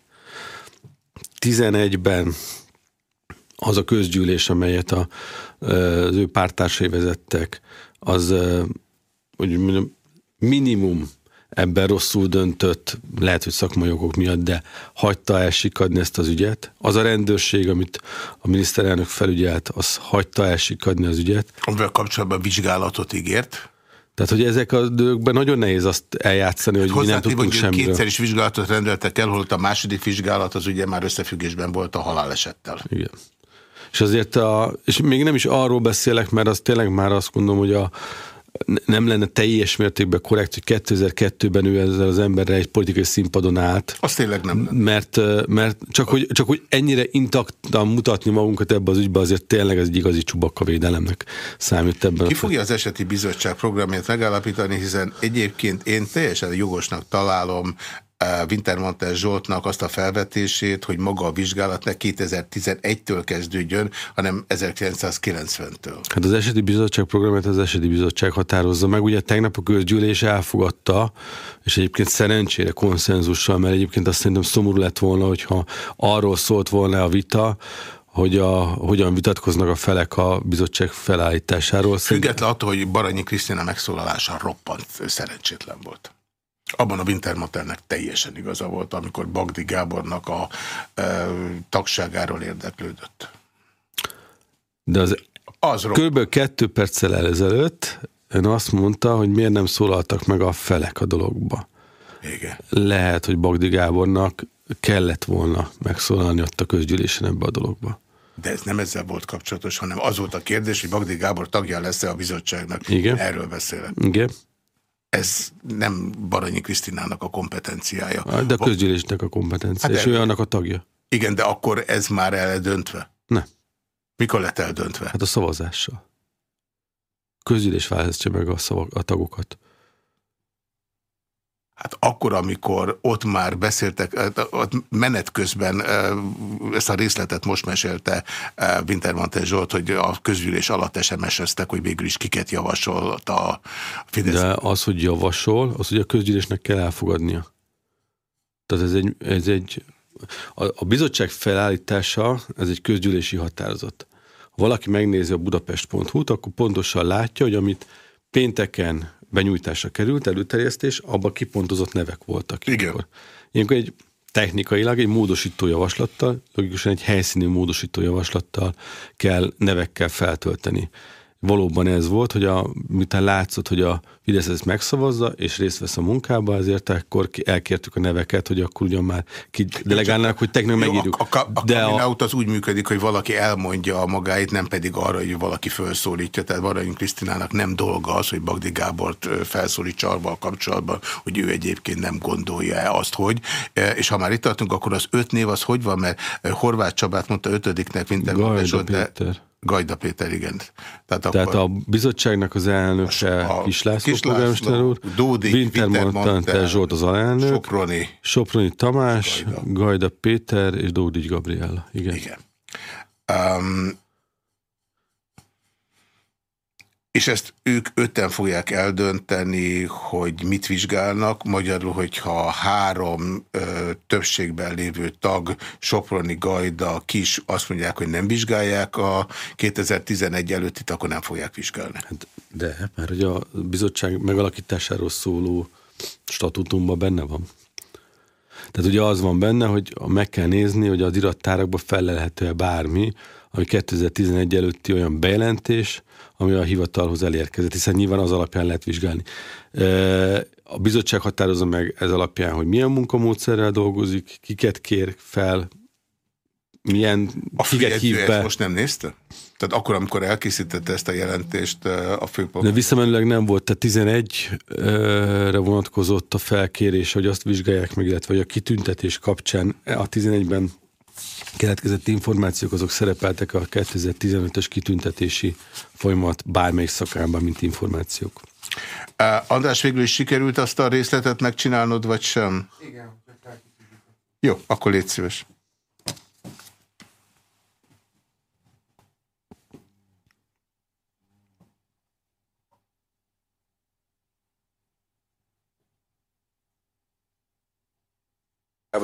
E: 11-ben az a közgyűlés, amelyet a, az ő pártársai vezettek, az hogy mondjam, minimum ebben rosszul döntött, lehet, hogy szakmai okok miatt, de hagyta elsikadni ezt az ügyet. Az a rendőrség, amit a miniszterelnök felügyelt, az hagyta elsikadni az ügyet.
A: Amivel kapcsolatban vizsgálatot ígért?
E: Tehát, hogy ezek a dőkben nagyon nehéz azt eljátszani, hogy mi nem tudtunk semmiről.
A: Kétszer is vizsgálatot rendeltek el, holott a második vizsgálat az ugye már összefüggésben volt a halálesettel.
E: Igen. És azért a, és még nem is arról beszélek, mert az tényleg már azt gondolom, hogy a, nem lenne teljes mértékben korrekt, hogy 2002-ben ő ezzel az emberrel egy politikai színpadon állt.
A: Azt tényleg nem lenne.
E: Mert, mert csak, hogy, csak hogy ennyire intaktan mutatni magunkat ebbe az ügybe, azért tényleg ez egy igazi csubakka védelemnek számít ebben.
A: Ki fogja az eseti bizottság programját megállapítani, hiszen egyébként én teljesen jogosnak találom Wintermantel Zsoltnak azt a felvetését, hogy maga a vizsgálat ne 2011-től kezdődjön, hanem 1990-től.
E: Hát az eseti bizottság programját az eseti bizottság határozza meg. Ugye tegnap a közgyűlés elfogadta, és egyébként szerencsére konszenzussal, mert egyébként azt szerintem szomorú lett volna, hogyha arról szólt volna a vita, hogy a, hogyan vitatkoznak a felek a bizottság felállításáról.
A: Független attól, hogy Baranyi Krisztina megszólalása roppant szerencsétlen volt. Abban a Wintermatternek teljesen igaza volt, amikor Bagdi Gábornak a e, tagságáról érdeklődött.
E: De az, az kb. kettő perccel ezelőtt ön azt mondta, hogy miért nem szólaltak meg a felek a dologba.
A: Igen.
E: Lehet, hogy Bagdi Gábornak kellett volna megszólalni ott a közgyűlésen ebbe a dologba.
A: De ez nem ezzel volt kapcsolatos, hanem az volt a kérdés, hogy Bagdi Gábor tagja lesz-e a bizottságnak.
E: Igen.
A: Erről beszélek.
E: Igen
A: ez nem Baranyi Krisztinának a kompetenciája.
E: De a közgyűlésnek a kompetenciája, hát és ő annak a tagja.
A: Igen, de akkor ez már eldöntve?
E: Nem.
A: Mikor lett eldöntve?
E: Hát a szavazással. Közgyűlés választja meg a, szavak, a tagokat.
A: Hát akkor, amikor ott már beszéltek, ott menet közben ezt a részletet most mesélte Wintermantel Zsolt, hogy a közgyűlés alatt SMS-eztek, hogy végül is kiket javasolt a Fidesz.
E: De az, hogy javasol, az, hogy a közgyűlésnek kell elfogadnia. Tehát ez egy, ez egy a, a bizottság felállítása, ez egy közgyűlési határozat. Ha valaki megnézi a budapest.hu-t, akkor pontosan látja, hogy amit pénteken benyújtásra került, előterjesztés, abban kipontozott nevek voltak.
A: Igen. Ilyenkor,
E: ilyenkor egy technikailag egy módosító javaslattal, logikusan egy helyszíni módosító javaslattal kell nevekkel feltölteni valóban ez volt, hogy a, miután látszott, hogy a Fidesz ezt megszavazza, és részt vesz a munkába, ezért akkor elkértük a neveket, hogy akkor ugyan már delegálnak, hogy technik megírjuk.
A: A, a, a De a, az úgy működik, hogy valaki elmondja a magáit, nem pedig arra, hogy valaki felszólítja. Tehát Varajunk Krisztinának nem dolga az, hogy Bagdi Gábort felszólítsa arba a kapcsolatban, hogy ő egyébként nem gondolja-e azt, hogy. És ha már itt tartunk, akkor az öt név az hogy van, mert Horváth Csabát mondta ötödiknek, mint
E: Gajda Péter.
A: Gajda Péter, igen.
E: Tehát, Tehát akkor a bizottságnak az elnöke a Kislászló, Kislászló úr,
A: Dódik,
E: Winter Zsolt az alelnök,
A: Soproni,
E: Soproni Tamás, Gajda, Gajda Péter és Dódics Gabriella. Igen. igen. Um,
A: És ezt ők ötten fogják eldönteni, hogy mit vizsgálnak. Magyarul, hogyha három ö, többségben lévő tag, Soproni, Gajda, Kis azt mondják, hogy nem vizsgálják a 2011 előttit, akkor nem fogják vizsgálni. Hát
E: de, mert hogy a bizottság megalakításáról szóló statutumban benne van. Tehát ugye az van benne, hogy meg kell nézni, hogy az irattárakban felelhető-e bármi, ami 2011 előtti olyan bejelentés, ami a hivatalhoz elérkezett, hiszen nyilván az alapján lehet vizsgálni. A bizottság határozza meg ez alapján, hogy milyen munkamódszerrel dolgozik, kiket kér fel, milyen,
A: a kiket hív be. most nem nézte? Tehát akkor, amikor elkészítette ezt a jelentést a főpolgár.
E: De visszamenőleg nem volt, tehát 11-re vonatkozott a felkérés, hogy azt vizsgálják meg, illetve hogy a kitüntetés kapcsán a 11-ben keletkezett információk azok szerepeltek a 2015-ös kitüntetési folyamat bármelyik szakában, mint információk.
A: Uh, András, végül is sikerült azt a részletet megcsinálnod, vagy sem?
C: Igen.
A: Jó, akkor légy szíves.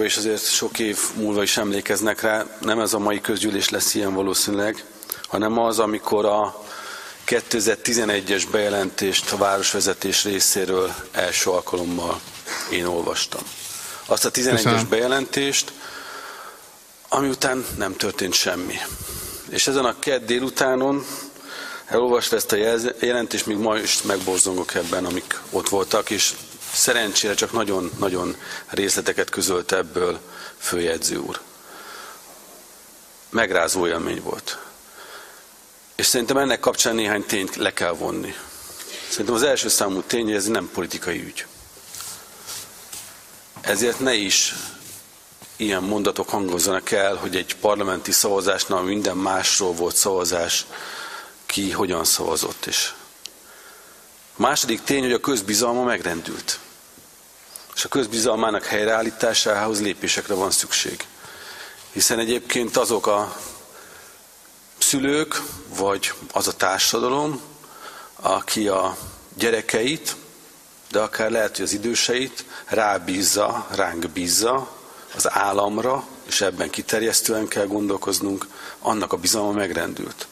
E: És azért sok év múlva is emlékeznek rá, nem ez a mai közgyűlés lesz ilyen valószínűleg, hanem az, amikor a 2011-es bejelentést a városvezetés részéről első alkalommal én olvastam. Azt a 11-es bejelentést, ami után nem történt semmi. És ezen a kedd délutánon elolvasta ezt a jelentést, még ma is megborzongok ebben, amik ott voltak, és Szerencsére csak nagyon-nagyon részleteket közölt ebből főjegyző úr. Megrázó élmény volt. És szerintem ennek kapcsán néhány tényt le kell vonni. Szerintem az első számú tény, hogy ez nem politikai ügy. Ezért ne is ilyen mondatok hangozzanak el, hogy egy parlamenti szavazásnál minden másról volt szavazás, ki hogyan szavazott. És a második tény, hogy a közbizalma megrendült. És a közbizalmának helyreállításához lépésekre van szükség. Hiszen egyébként azok a szülők, vagy az a társadalom, aki a gyerekeit, de akár lehet, hogy az időseit rábízza, ránk bízza, az államra, és ebben kiterjesztően kell gondolkoznunk, annak a bizalma megrendült.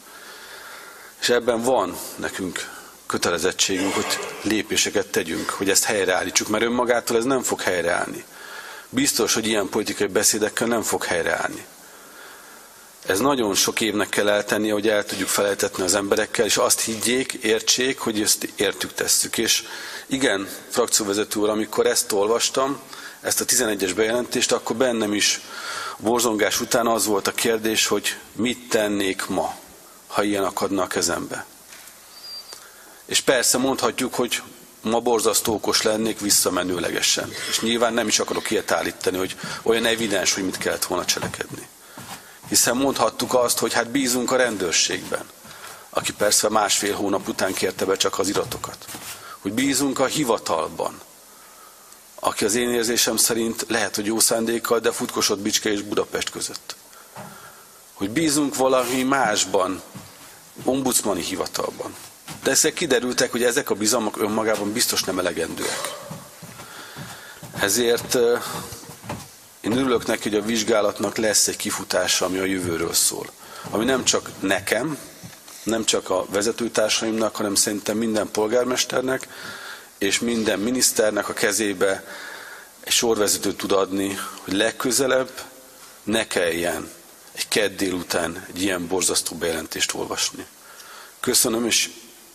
E: És ebben van nekünk kötelezettségünk, hogy lépéseket tegyünk, hogy ezt helyreállítsuk, mert önmagától ez nem fog helyreállni. Biztos, hogy ilyen politikai beszédekkel nem fog helyreállni. Ez nagyon sok évnek kell eltenni, hogy el tudjuk felejtetni az emberekkel, és azt higgyék, értsék, hogy ezt értük tesszük. És igen, frakcióvezető úr, amikor ezt olvastam, ezt a 11-es bejelentést, akkor bennem is borzongás után az volt a kérdés, hogy mit tennék ma, ha ilyen akadna a kezembe. És persze mondhatjuk, hogy ma borzasztó okos lennék visszamenőlegesen. És nyilván nem is akarok ilyet állítani, hogy olyan evidens, hogy mit kellett volna cselekedni. Hiszen mondhattuk azt, hogy hát bízunk a rendőrségben, aki persze másfél hónap után kérte be csak az iratokat. Hogy bízunk a hivatalban, aki az én érzésem szerint lehet, hogy jó szándékkal, de futkosott Bicske és Budapest között. Hogy bízunk valami másban, ombudsmani hivatalban. De ezek kiderültek, hogy ezek a bizalmak önmagában biztos nem elegendőek. Ezért én örülök neki, hogy a vizsgálatnak lesz egy kifutása, ami a jövőről szól. Ami nem csak nekem, nem csak a vezetőtársaimnak, hanem szerintem minden polgármesternek, és minden miniszternek a kezébe egy sorvezetőt tud adni, hogy legközelebb ne kelljen egy kedd délután egy ilyen borzasztó bejelentést olvasni. Köszönöm, és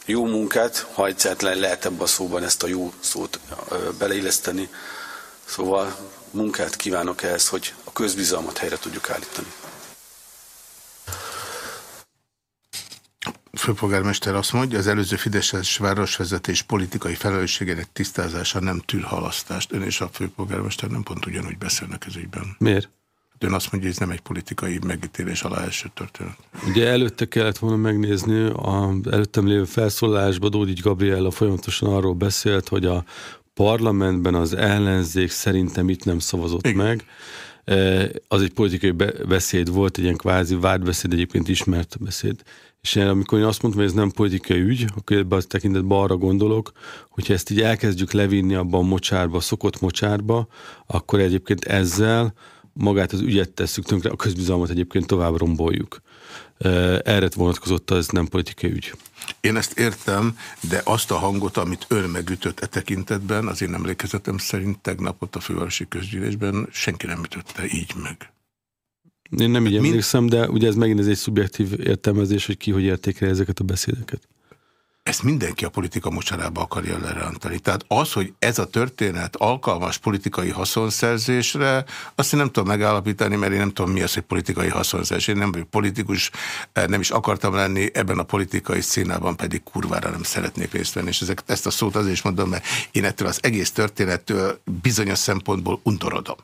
E: jó munkát, ha egyszerűen lehet ebben a szóban ezt a jó szót beleilleszteni. Szóval munkát kívánok ehhez, hogy a közbizalmat helyre tudjuk állítani.
A: főpolgármester azt mondja, az előző Fideszes városvezetés politikai felelősségének tisztázása nem tűr halasztást. Ön és a főpolgármester nem pont ugyanúgy beszélnek ez ügyben.
E: Miért?
A: Ön azt mondja, hogy ez nem egy politikai megítélés alá első történet.
E: Ugye előtte kellett volna megnézni, a előttem lévő felszólásban Dódics Gabriella folyamatosan arról beszélt, hogy a parlamentben az ellenzék szerintem itt nem szavazott Igen. meg. E, az egy politikai beszéd volt, egy ilyen kvázi vádbeszéd, egyébként ismert beszéd. És én, amikor én azt mondtam, hogy ez nem politikai ügy, akkor ebben a tekintetben arra gondolok, hogyha ezt így elkezdjük levinni abban a mocsárba, a szokott mocsárba, akkor egyébként ezzel magát az ügyet tesszük tönkre, a közbizalmat egyébként tovább romboljuk. Erre vonatkozott az nem politikai ügy.
A: Én ezt értem, de azt a hangot, amit ön megütött e tekintetben, az én emlékezetem szerint tegnap ott a fővárosi közgyűlésben senki nem ütötte így meg.
E: Én nem így Mind... emlékszem, de ugye ez megint ez egy szubjektív értelmezés, hogy ki hogy értékel ezeket a beszédeket.
A: Ezt mindenki a politika mocsarába akarja lerántani. Tehát az, hogy ez a történet alkalmas politikai haszonszerzésre, azt én nem tudom megállapítani, mert én nem tudom mi az, hogy politikai haszonszerzés. Én nem vagyok politikus, nem is akartam lenni, ebben a politikai színában pedig kurvára nem szeretnék részt venni. És ezek, ezt a szót azért is mondom, mert én ettől az egész történettől bizonyos szempontból undorodom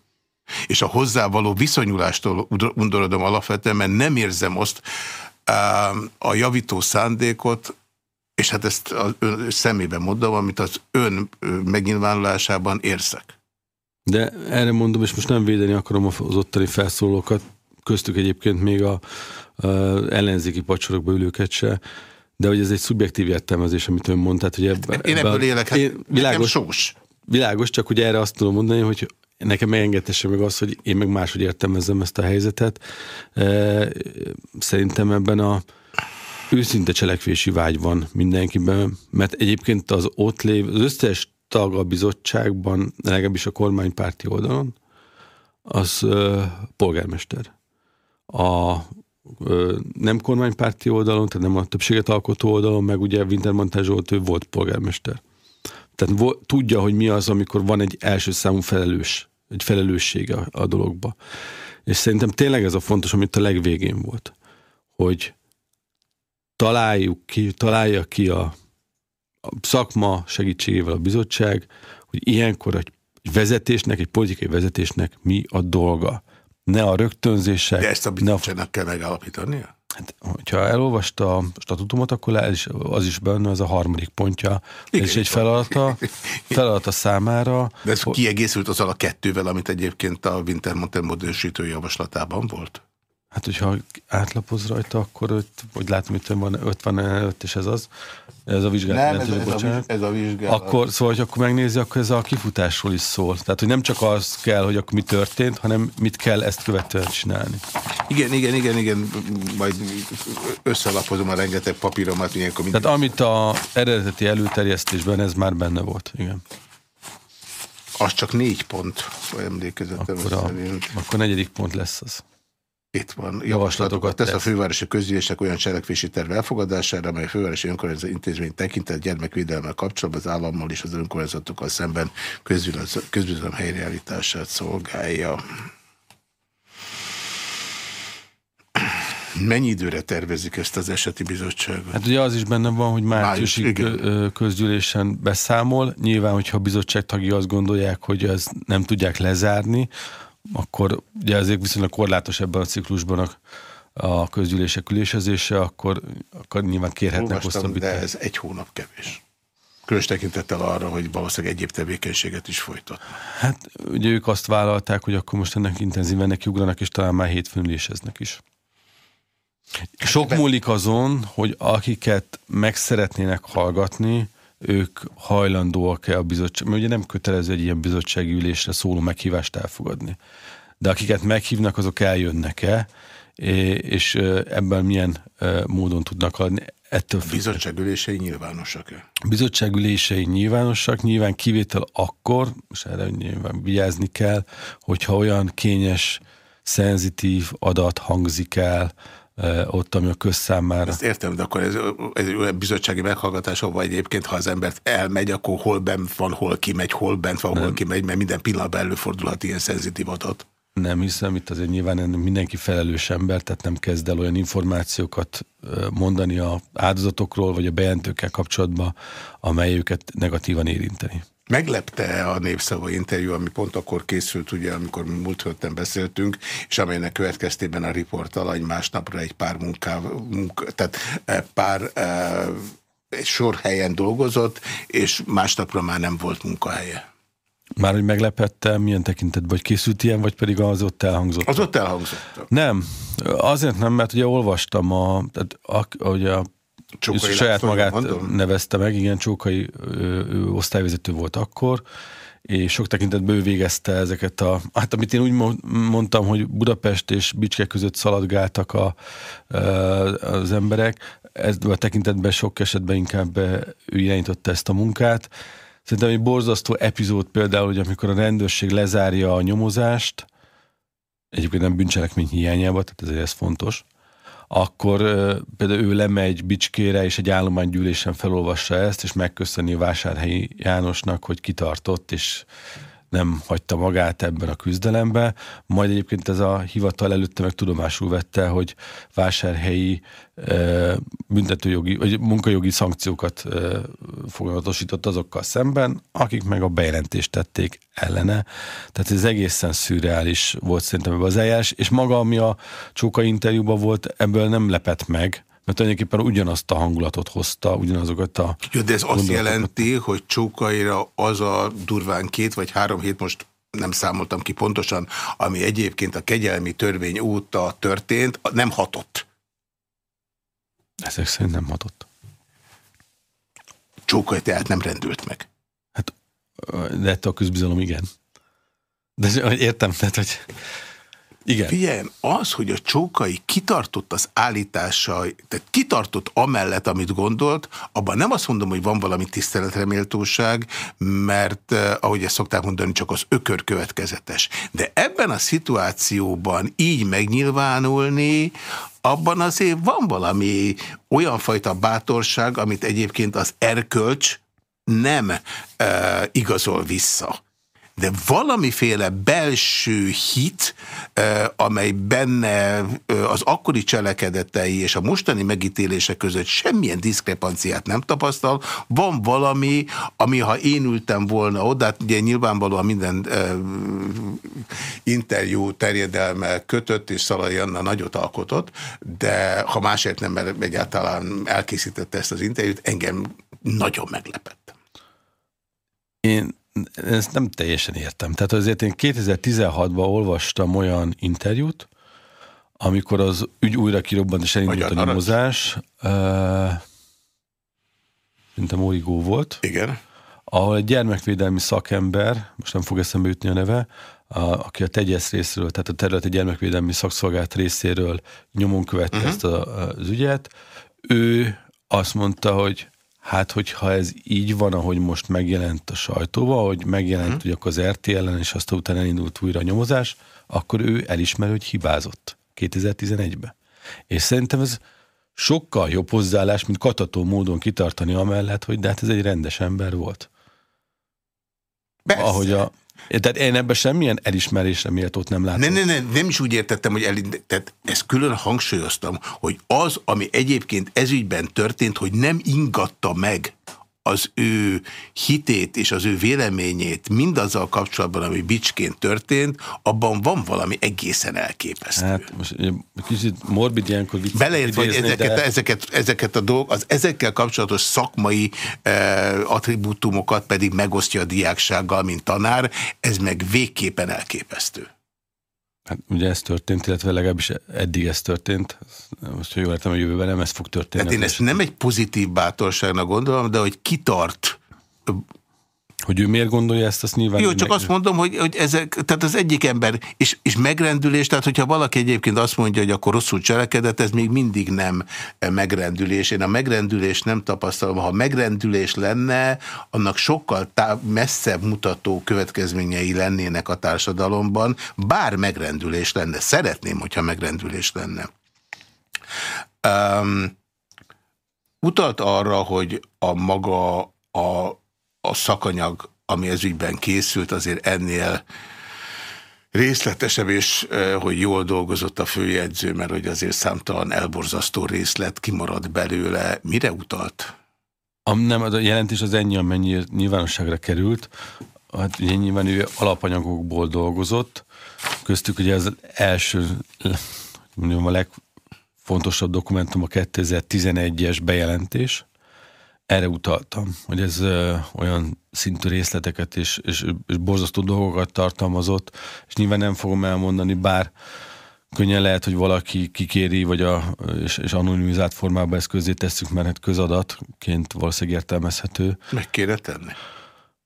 A: és a hozzávaló viszonyulástól undorodom alapvetően, mert nem érzem azt a javító szándékot, és hát ezt az ön szemében mondom, amit az ön megnyilvánulásában érzek.
E: De erre mondom, és most nem védeni akarom az ottani felszólókat, köztük egyébként még a, a ellenzéki pacsorokba ülőket se, de hogy ez egy szubjektív értelmezés, amit ön mondta. hogy
A: ebbe, én ebből élek, hát én, világos, sós.
E: Világos, csak ugye erre azt tudom mondani, hogy nekem megengedhesse meg az, hogy én meg máshogy értelmezem ezt a helyzetet. Szerintem ebben a őszinte cselekvési vágy van mindenkiben, mert egyébként az ott lév, az összes tag a bizottságban, legalábbis a kormánypárti oldalon, az ö, polgármester. A ö, nem kormánypárti oldalon, tehát nem a többséget alkotó oldalon, meg ugye Wintermantel Zsolt, ő volt polgármester. Tehát vo, tudja, hogy mi az, amikor van egy első számú felelős, egy felelősség a, a dologba. És szerintem tényleg ez a fontos, amit a legvégén volt, hogy találjuk ki, találja ki a, a szakma segítségével a bizottság, hogy ilyenkor egy vezetésnek, egy politikai vezetésnek mi a dolga. Ne a rögtönzések.
A: De ezt a bizottságnak a... kell megállapítania?
E: Hát, hogyha elolvasta a statutumot, akkor az is, az is benne, az a harmadik pontja. Igen, is egy feladata, feladata számára.
A: De ez kiegészült azzal a kettővel, amit egyébként a Wintermantel módosító javaslatában volt?
E: Hát, hogyha átlapoz rajta, akkor öt, hogy látom, hogy van 50 előtt, és ez az, ez a vizsgálat.
A: Nem, ez, ez, a, ez a vizsgálat.
E: Akkor, szóval, hogy akkor megnézi, akkor ez a kifutásról is szól. Tehát, hogy nem csak az kell, hogy akkor mi történt, hanem mit kell ezt követően csinálni.
A: Igen, igen, igen, igen, majd összelapozom a rengeteg papíromat. Ilyenkor
E: Tehát amit a eredeti előterjesztésben, ez már benne volt, igen.
A: Az csak négy pont, emlékezetem
E: akkor, a, akkor negyedik pont lesz az.
A: Itt van. Javaslatokat tesz a fővárosi közgyűlések olyan cselekvési terv elfogadására, amely a fővárosi önkormányzat intézmény tekintett gyermekvédelme kapcsolatban az állammal és az önkormányzatokkal szemben közbizalom helyreállítását szolgálja. Mennyi időre tervezik ezt az eseti bizottságot?
E: Hát ugye az is benne van, hogy márciusig közgyűlésen beszámol. Nyilván, hogyha a bizottság tagja azt gondolják, hogy ezt nem tudják lezárni, akkor ugye ezért viszonylag korlátos ebben a ciklusban a, a közgyűlések ülésezése, akkor, akkor nyilván kérhetnek
A: hosszabbítani. De ez egy hónap kevés. Különös tekintettel arra, hogy valószínűleg egyéb tevékenységet is folytat.
E: Hát ugye ők azt vállalták, hogy akkor most ennek intenzíven neki ugranak, és talán már hétfőn üléseznek is. Sok múlik azon, hogy akiket meg szeretnének hallgatni, ők hajlandóak-e a bizottság, mert ugye nem kötelező egy ilyen bizottsági ülésre szóló meghívást elfogadni. De akiket meghívnak, azok eljönnek-e, és ebben milyen módon tudnak adni.
A: Ettől a bizottság ülései nyilvánosak-e?
E: A bizottság ülései nyilvánosak, nyilván kivétel akkor, és erre nyilván vigyázni kell, hogyha olyan kényes, szenzitív adat hangzik el, ott, ami a közszámára.
A: Ezt értem, de akkor ez, ez olyan bizottsági meghallgatás, vagy egyébként, ha az embert elmegy, akkor hol bent van, hol kimegy, hol bent van, Nem. hol kimegy, mert minden pillanatban előfordulhat ilyen szenzitív adat.
E: Nem hiszem, itt azért nyilván mindenki felelős ember, tehát nem kezd el olyan információkat mondani a áldozatokról, vagy a bejelentőkkel kapcsolatban, amely őket negatívan érinteni.
A: Meglepte a népszava interjú, ami pont akkor készült, ugye, amikor mi múlt héten beszéltünk, és amelynek következtében a riportalany másnapra egy pár munká, munka, tehát e, pár e, egy sor helyen dolgozott, és másnapra már nem volt munkahelye.
E: Már hogy meglepette, milyen tekintetben, hogy készült ilyen, vagy pedig az ott elhangzott?
A: Az ott elhangzott.
E: Nem, azért nem, mert ugye olvastam, a, tehát a, ugye a Csókai saját magát mondom? nevezte meg, igen, Csókai ő, ő osztályvezető volt akkor, és sok tekintetben ő végezte ezeket a, hát amit én úgy mondtam, hogy Budapest és Bicske között szaladgáltak a, az emberek, ez a tekintetben sok esetben inkább ő irányította ezt a munkát. Szerintem egy borzasztó epizód például, hogy amikor a rendőrség lezárja a nyomozást, egyébként nem bűncselekmény hiányába, tehát ezért ez fontos, akkor például ő lemegy Bicskére, és egy állománygyűlésen felolvassa ezt, és megköszöni a Vásárhelyi Jánosnak, hogy kitartott, és nem hagyta magát ebben a küzdelemben. Majd egyébként ez a hivatal előtte meg tudomásul vette, hogy vásárhelyi büntetőjogi, vagy munkajogi szankciókat foganatosított azokkal szemben, akik meg a bejelentést tették ellene. Tehát ez egészen szürreális volt szerintem ebben az eljárás, és maga, ami a Csóka interjúban volt, ebből nem lepett meg, mert tulajdonképpen ugyanazt a hangulatot hozta, ugyanazokat a...
A: Jó, de ez azt jelenti, hogy Csókaira az a durván két vagy három hét most nem számoltam ki pontosan, ami egyébként a kegyelmi törvény óta történt, nem hatott.
E: Ezek szerint nem hatott.
A: Csókai tehát nem rendült meg.
E: Hát, de ettől a közbizalom igen. De értem, tehát, hogy igen.
A: Figyelj, az, hogy a csókai kitartott az állítása, tehát kitartott amellett, amit gondolt, abban nem azt mondom, hogy van valami tiszteletreméltóság, mert eh, ahogy ezt szokták mondani, csak az ökör következetes. De ebben a szituációban így megnyilvánulni, abban azért van valami olyan fajta bátorság, amit egyébként az erkölcs nem eh, igazol vissza. De valamiféle belső hit, amely benne az akkori cselekedetei és a mostani megítélése között semmilyen diszkrepanciát nem tapasztal, van valami, ami ha én ültem volna oda, hát ugye nyilvánvalóan minden interjú terjedelme kötött, és Szalai Anna nagyot alkotott, de ha másért nem, mert egyáltalán elkészítette ezt az interjút, engem nagyon meglepett.
E: Én ezt nem teljesen értem. Tehát azért én 2016-ban olvastam olyan interjút, amikor az ügy újra kirobbant és elindult Magyar a nyomozás. Uh, a Morigó volt.
A: Igen.
E: Ahol egy gyermekvédelmi szakember, most nem fog eszembe jutni a neve, a, aki a tegyesz részről, tehát a területi gyermekvédelmi szakszolgált részéről nyomon követte uh-huh. ezt a, az ügyet, ő azt mondta, hogy hát hogyha ez így van, ahogy most megjelent a sajtóba, hogy megjelent hogy akkor az RTL-en, és aztán utána elindult újra a nyomozás, akkor ő elismer, hogy hibázott 2011-ben. És szerintem ez sokkal jobb hozzáállás, mint katató módon kitartani amellett, hogy de hát ez egy rendes ember volt.
A: Persze.
E: Ahogy a, tehát én ebben semmilyen elismerésre méltót nem látom.
A: Nem, nem, nem, nem is úgy értettem, hogy el, tehát ezt külön hangsúlyoztam, hogy az, ami egyébként ezügyben történt, hogy nem ingatta meg az ő hitét és az ő véleményét mindazzal kapcsolatban, ami bicsként történt, abban van valami egészen elképesztő.
E: Hát most kicsit morbid ilyenkor
A: Beleért, hogy ezeket, de... ezeket, ezeket a dolgok, az ezekkel kapcsolatos szakmai eh, attribútumokat pedig megosztja a diáksággal, mint tanár, ez meg végképpen elképesztő.
E: Hát ugye ez történt, illetve legalábbis eddig ez történt. Most, hogy jól értem, a jövőben nem ez fog történni.
A: Tehát én ezt nem egy pozitív bátorságnak gondolom, de hogy kitart
E: hogy ő miért gondolja ezt, azt nyilván...
A: Jó, csak azt mondom, hogy, hogy ezek, tehát az egyik ember, és, és megrendülés, tehát hogyha valaki egyébként azt mondja, hogy akkor rosszul cselekedett, ez még mindig nem megrendülés. Én a megrendülés nem tapasztalom. Ha megrendülés lenne, annak sokkal messzebb mutató következményei lennének a társadalomban, bár megrendülés lenne. Szeretném, hogyha megrendülés lenne. Um, utalt arra, hogy a maga a a szakanyag, ami ez ügyben készült, azért ennél részletesebb, és hogy jól dolgozott a főjegyző, mert hogy azért számtalan elborzasztó részlet kimarad belőle. Mire utalt?
E: A, nem, a jelentés az ennyi, amennyi nyilvánosságra került. Hát ugye nyilván ő alapanyagokból dolgozott. Köztük ugye az első, mondjam, a legfontosabb dokumentum a 2011-es bejelentés, erre utaltam, hogy ez ö, olyan szintű részleteket és, és, és borzasztó dolgokat tartalmazott, és nyilván nem fogom elmondani, bár könnyen lehet, hogy valaki kikéri, vagy a, és, és anonimizált formában ezt közé tesszük, mert hát közadatként valószínűleg értelmezhető.
A: Meg kéne tenni.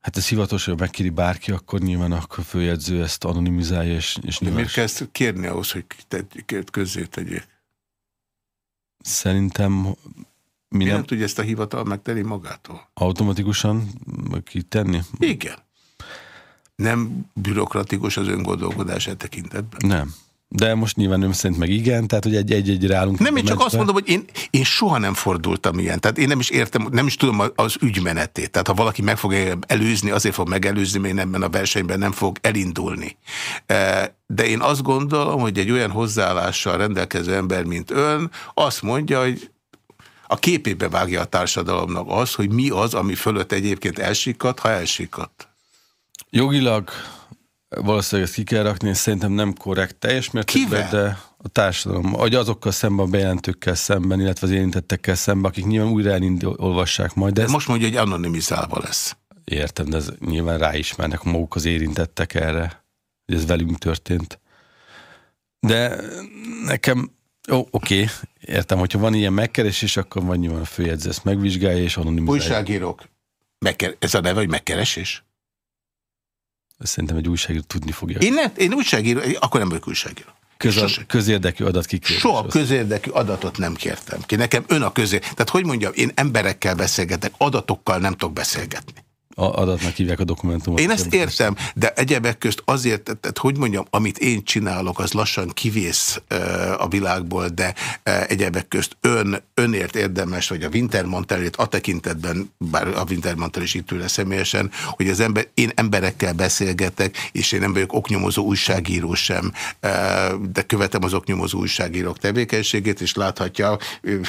E: Hát ez hivatos, hogy megkéri bárki, akkor nyilván a főjegyző ezt anonimizálja, és, és
A: De miért kell ezt kérni ahhoz, hogy közzé tegyék?
E: Szerintem
A: mi nem, nem tudja ezt a hivatal megtenni magától?
E: Automatikusan kitenni?
A: Igen. Nem bürokratikus az öngondolkodás e tekintetben?
E: Nem. De most nyilván ön szerint meg igen, tehát hogy egy-egy ráállunk.
A: Nem, én csak azt mondom, hogy én, én soha nem fordultam ilyen. Tehát én nem is értem, nem is tudom az ügymenetét. Tehát ha valaki meg fog előzni, azért fog megelőzni, mert én ebben a versenyben nem fog elindulni. E, de én azt gondolom, hogy egy olyan hozzáállással rendelkező ember, mint ön, azt mondja, hogy a képébe vágja a társadalomnak az, hogy mi az, ami fölött egyébként elsikadt, ha elsikadt.
E: Jogilag valószínűleg ezt ki kell rakni, és szerintem nem korrekt teljes mértékben, de a társadalom, vagy azokkal szemben, a bejelentőkkel szemben, illetve az érintettekkel szemben, akik nyilván újra olvassák majd.
A: De, de most mondja, hogy anonimizálva lesz.
E: Értem, de ez nyilván ráismernek maguk az érintettek erre, hogy ez velünk történt. De nekem Ó, oké, okay. értem, hogyha van ilyen megkeresés, akkor van nyilván a főjegyző ezt megvizsgálja és anonimizálja.
A: Újságírók. Megker ez a neve, hogy megkeresés?
E: Szerintem egy újságíró tudni fogja.
A: Én, ne, én újságíró, akkor nem vagyok újságíró.
E: Köz, közérdekű adat kikérés.
A: Soha közérdekű adatot nem kértem ki. Nekem ön a közé. Tehát hogy mondjam, én emberekkel beszélgetek, adatokkal nem tudok beszélgetni.
E: Adatnak hívják a dokumentumot.
A: Én ezt értem, de egyebek közt azért, tehát hogy mondjam, amit én csinálok, az lassan kivész a világból, de egyebek közt ön, önért érdemes, vagy a Wintermantelét a tekintetben, bár a Wintermantel is itt ül személyesen, hogy az ember, én emberekkel beszélgetek, és én nem vagyok oknyomozó újságíró sem, de követem az oknyomozó újságírók tevékenységét, és láthatja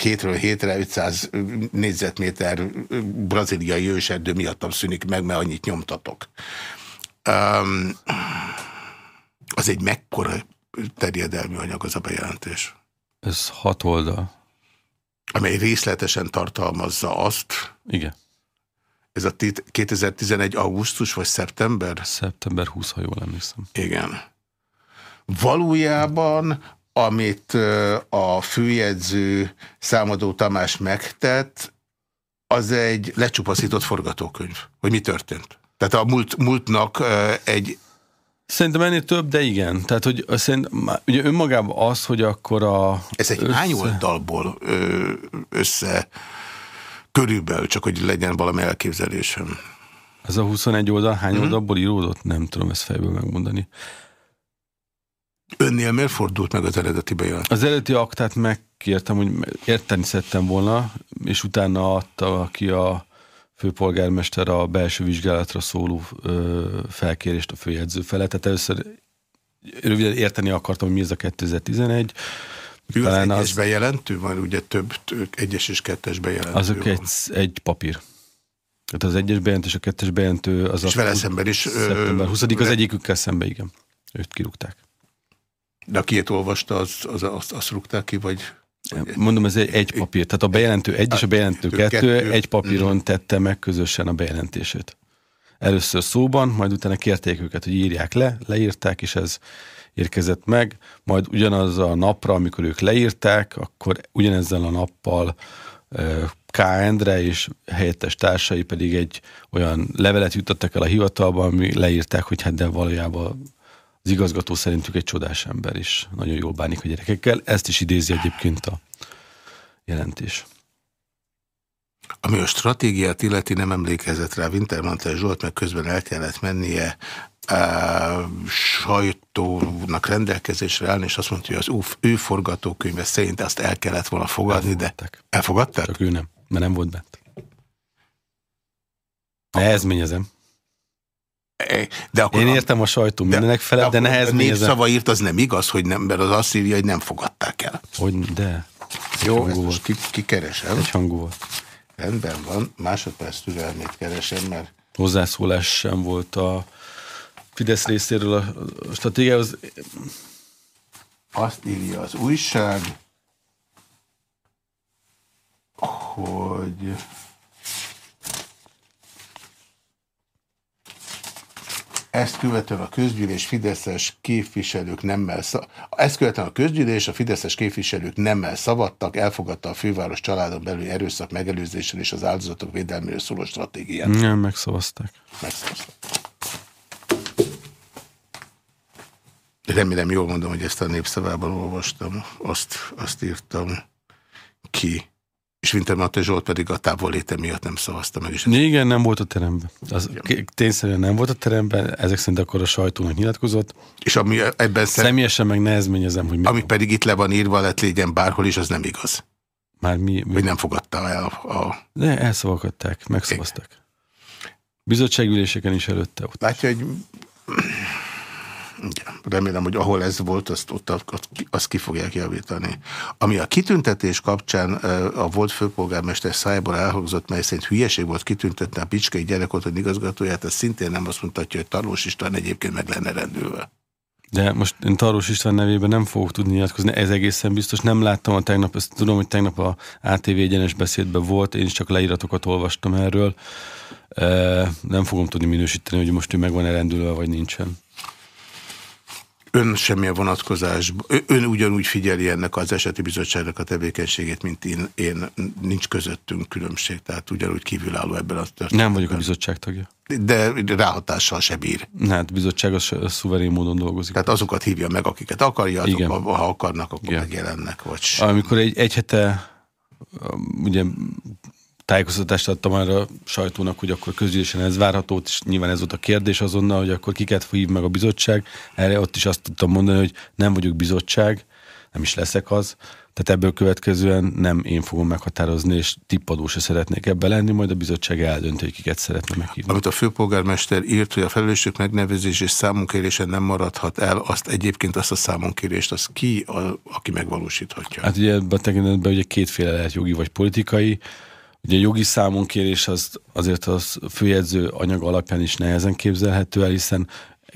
A: hétről hétre 500 négyzetméter braziliai őserdő miattam szűnik meg, mert annyit nyomtatok. Um, az egy mekkora terjedelmű anyag az a bejelentés?
E: Ez hat oldal.
A: Amely részletesen tartalmazza azt.
E: Igen.
A: Ez a 2011. augusztus vagy szeptember?
E: Szeptember 20, ha jól emlékszem.
A: Igen. Valójában, amit a főjegyző Számadó Tamás megtett, az egy lecsupaszított forgatókönyv, hogy mi történt. Tehát a múlt, múltnak egy...
E: Szerintem ennél több, de igen. Tehát, hogy ugye önmagában az, hogy akkor a...
A: Ez egy össze... hány oldalból össze körülbelül, csak hogy legyen valami elképzelésem.
E: Ez a 21 oldal hány mm-hmm. oldalból íródott? Nem tudom ezt fejből megmondani.
A: Önnél miért fordult meg az eredeti bejelentés?
E: Az eredeti aktát megkértem, hogy érteni szedtem volna, és utána adta ki a főpolgármester a belső vizsgálatra szóló ö, felkérést a főjegyző felett. Tehát először röviden érteni akartam, hogy mi ez a 2011.
A: Ő az egyes az, bejelentő van, ugye több, egyes és kettes bejelentő
E: Azok egy, egy papír. Tehát az egyes bejelentő és a kettes bejelentő az
A: és a... vele szemben is...
E: Szeptember 20 az egyikükkel szembe, igen. Őt kirúgták.
A: De aki ilyet olvasta, az, az, azt, azt rúgták ki, vagy...
E: Mondom, ez egy, egy papír. Tehát a bejelentő egy és a bejelentő kettő, kettő egy papíron mm. tette meg közösen a bejelentését. Először szóban, majd utána kérték őket, hogy írják le, leírták, és ez érkezett meg, majd ugyanaz a napra, amikor ők leírták, akkor ugyanezzel a nappal K. Endre és helyettes társai pedig egy olyan levelet jutottak el a hivatalba, ami leírták, hogy hát de valójában az igazgató szerintük egy csodás ember is, nagyon jól bánik a gyerekekkel. Ezt is idézi egyébként a jelentés.
A: Ami a stratégiát illeti nem emlékezett rá Wintermantel Zsolt, meg közben el kellett mennie sajtónak rendelkezésre állni, és azt mondta, hogy az ő forgatókönyve szerint azt el kellett volna fogadni, Elfogadták. de elfogadták?
E: Csak ő nem, mert nem volt bent. Nehezményezem.
A: De akkor
E: Én értem a sajtó mindenek felett, de, de nehezményezem.
A: szava írt, az nem igaz, hogy nem, mert az azt írja, hogy nem fogadták el.
E: Hogy, de.
A: Jó, ezt most ki, kikeresem.
E: Egy hangú volt.
A: Rendben van, másodperc türelmét keresem, mert...
E: Hozzászólás sem volt a Fidesz részéről a stratégiához.
A: Azt írja az újság, hogy ezt követően a közgyűlés fideszes képviselők nemmel ezt követően a közgyűlés a fideszes képviselők nemmel szavattak, elfogadta a főváros családon belül erőszak megelőzésen és az áldozatok védelméről szóló stratégiát.
E: Nem, megszavazták.
A: Megszavazták. Remélem jól mondom, hogy ezt a népszavában olvastam, azt, azt írtam ki. És Wintermantel Zsolt pedig a távolléte miatt nem szavazta meg.
E: És Igen, nem volt a teremben. Az tényszerűen nem volt a teremben, ezek szerint akkor a sajtónak nyilatkozott.
A: És ami ebben
E: Személyesen meg nehezményezem, hogy...
A: Ami pedig itt le van írva, lett legyen bárhol is, az nem igaz.
E: Már mi... mi?
A: Hogy nem fogadta el a...
E: De elszavakadták, megszavazták. Bizottságüléseken is előtte.
A: Ott. Látja, hogy igen, remélem, hogy ahol ez volt, azt, ott, azt ki fogják javítani. Ami a kitüntetés kapcsán a volt főpolgármester szájból elhangzott, mely szerint hülyeség volt kitüntetni a Picskei gyerekotthon igazgatóját, ez szintén nem azt mutatja, hogy Tarlós István egyébként meg lenne rendülve.
E: De most én Tarlós István nevében nem fogok tudni nyilatkozni, ez egészen biztos. Nem láttam a tegnap, ezt tudom, hogy tegnap a ATV egyenes beszédben volt, én is csak leíratokat olvastam erről. Nem fogom tudni minősíteni, hogy most ő meg van-e rendülve, vagy nincsen
A: ön semmilyen vonatkozás, ön ugyanúgy figyeli ennek az eseti bizottságnak a tevékenységét, mint én, én nincs közöttünk különbség, tehát ugyanúgy kívülálló ebben a történetben.
E: Nem vagyok a bizottság tagja.
A: De ráhatással se bír.
E: Hát a bizottság az, szuverén módon dolgozik.
A: Tehát azokat hívja meg, akiket akarja, azok, Igen. ha akarnak, akkor Igen. megjelennek. Vagy...
E: Amikor egy, egy hete ugye tájékoztatást adtam arra a sajtónak, hogy akkor közgyűlésen ez várható, és nyilván ez volt a kérdés azonnal, hogy akkor kiket hív meg a bizottság. Erre ott is azt tudtam mondani, hogy nem vagyok bizottság, nem is leszek az, tehát ebből következően nem én fogom meghatározni, és tippadó se szeretnék ebbe lenni, majd a bizottság eldönti, hogy kiket szeretne meghívni.
A: Amit a főpolgármester írt, hogy a felelősök megnevezés és számonkérésen nem maradhat el, azt egyébként azt a számonkérést, az ki, a, aki megvalósíthatja?
E: Hát ugye ebben a tekintetben ugye kétféle lehet jogi vagy politikai. Ugye a jogi számonkérés az azért az főjegyző anyag alapján is nehezen képzelhető el, hiszen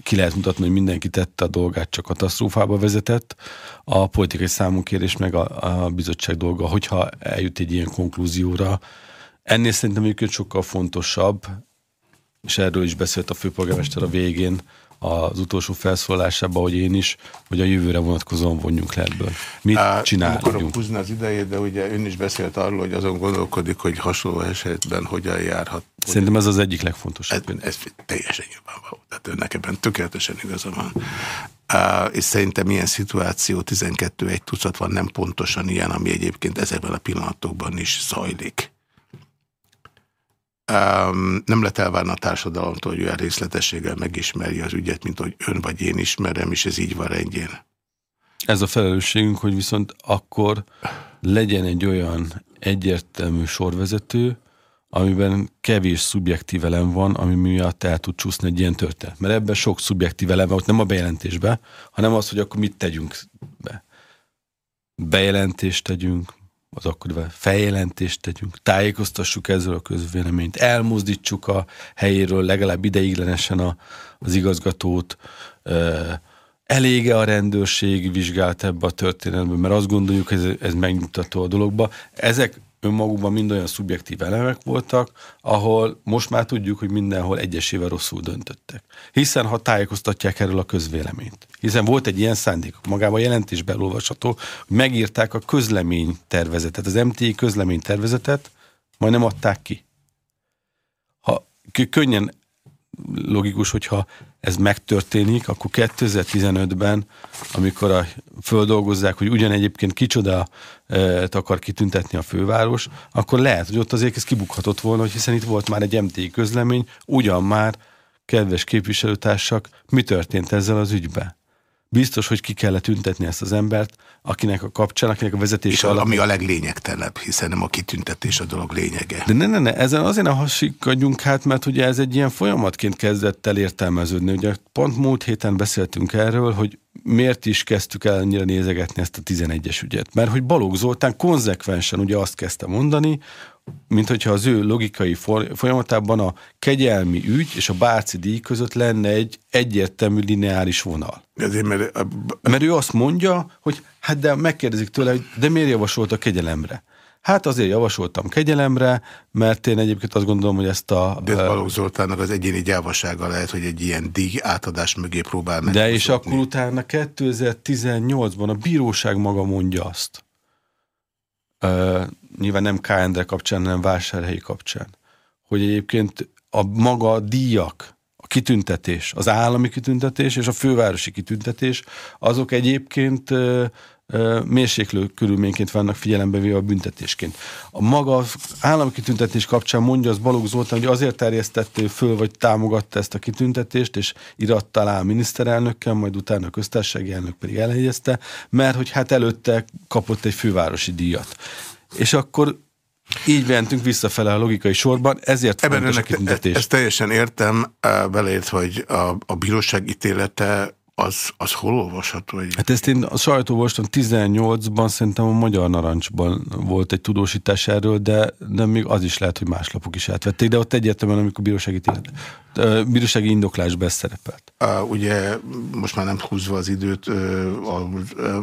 E: ki lehet mutatni, hogy mindenki tette a dolgát, csak katasztrófába vezetett. A politikai számunkérés meg a, a bizottság dolga, hogyha eljut egy ilyen konklúzióra. Ennél szerintem egyébként sokkal fontosabb, és erről is beszélt a főpolgármester a végén, az utolsó felszólásában, hogy én is, hogy a jövőre vonatkozóan vonjunk le ebből. Mit csinálunk? Nem
A: akarok húzni az idejét, de ugye ön is beszélt arról, hogy azon gondolkodik, hogy hasonló esetben hogyan járhat.
E: Szerintem ez az egyik legfontosabb.
A: Ez, ez teljesen nyilvánvaló. Tehát önnek ebben tökéletesen igaza van. Uh, és szerintem ilyen szituáció 12 egy tucat van, nem pontosan ilyen, ami egyébként ezekben a pillanatokban is zajlik. Um, nem lehet elvárni a társadalomtól, hogy olyan részletességgel megismerje az ügyet, mint hogy ön vagy én ismerem, és ez így van rendjén.
E: Ez a felelősségünk, hogy viszont akkor legyen egy olyan egyértelmű sorvezető, amiben kevés szubjektív elem van, ami miatt el tud csúszni egy ilyen történet. Mert ebben sok szubjektív elem van, nem a bejelentésbe, hanem az, hogy akkor mit tegyünk be. Bejelentést tegyünk, az akkor feljelentést tegyünk, tájékoztassuk ezzel a közvéleményt, elmozdítsuk a helyéről legalább ideiglenesen a, az igazgatót, elége a rendőrség vizsgált ebbe a történetbe, mert azt gondoljuk, ez, ez megnyugtató a dologba. Ezek önmagukban mind olyan szubjektív elemek voltak, ahol most már tudjuk, hogy mindenhol egyesével rosszul döntöttek. Hiszen ha tájékoztatják erről a közvéleményt. Hiszen volt egy ilyen szándék, magában a jelentésben olvasható, hogy megírták a közlemény tervezetet, az MTI közlemény tervezetet, majd nem adták ki. Ha könnyen logikus, hogyha ez megtörténik, akkor 2015-ben, amikor a, földolgozzák, hogy ugyan egyébként kicsoda akar kitüntetni a főváros, akkor lehet, hogy ott azért ez kibukhatott volna, hogy hiszen itt volt már egy MTI közlemény, ugyan már, kedves képviselőtársak, mi történt ezzel az ügyben? Biztos, hogy ki kellett tüntetni ezt az embert, akinek a kapcsán, akinek a vezetése
A: alatt... Ami a leglényegtelenebb, hiszen nem a kitüntetés a dolog lényege.
E: De ne, ne, ne, ezen azért ne hassikadjunk hát, mert ugye ez egy ilyen folyamatként kezdett el értelmeződni. Ugye pont múlt héten beszéltünk erről, hogy miért is kezdtük el annyira nézegetni ezt a 11-es ügyet. Mert hogy Balogh Zoltán konzekvensen ugye azt kezdte mondani, mint hogyha az ő logikai folyamatában a kegyelmi ügy és a bárci díj között lenne egy egyértelmű lineáris vonal.
A: Ezért, mert, a...
E: mert ő azt mondja, hogy hát de megkérdezik tőle, hogy de miért javasolt a kegyelemre? Hát azért javasoltam kegyelemre, mert én egyébként azt gondolom, hogy ezt a...
A: De Balogh Zoltánnak az egyéni gyávasága lehet, hogy egy ilyen díj átadás mögé próbál meg.
E: De és akkor utána 2018-ban a bíróság maga mondja azt, nyilván nem KND kapcsán, hanem vásárhelyi kapcsán, hogy egyébként a maga díjak, a kitüntetés, az állami kitüntetés és a fővárosi kitüntetés, azok egyébként mérséklő körülményként vannak figyelembe véve a büntetésként. A maga állami kitüntetés kapcsán mondja az Balogh Zoltán, hogy azért terjesztettél föl, vagy támogatta ezt a kitüntetést, és iratta alá a miniszterelnökkel, majd utána a köztársasági elnök pedig elhelyezte, mert hogy hát előtte kapott egy fővárosi díjat. És akkor így mentünk visszafele a logikai sorban, ezért
A: Ebben önnek, a kitüntetés. Ezt teljesen értem, beleért, hogy a, a bíróság ítélete az, az hol olvasható? Egy...
E: Hát ezt én a sajtóolvastam 18-ban, szerintem a Magyar Narancsban volt egy tudósítás erről, de, de még az is lehet, hogy más lapok is átvették, de ott egyértelműen, amikor bírósági, bírósági indoklásban szerepelt.
A: Uh, ugye most már nem húzva az időt,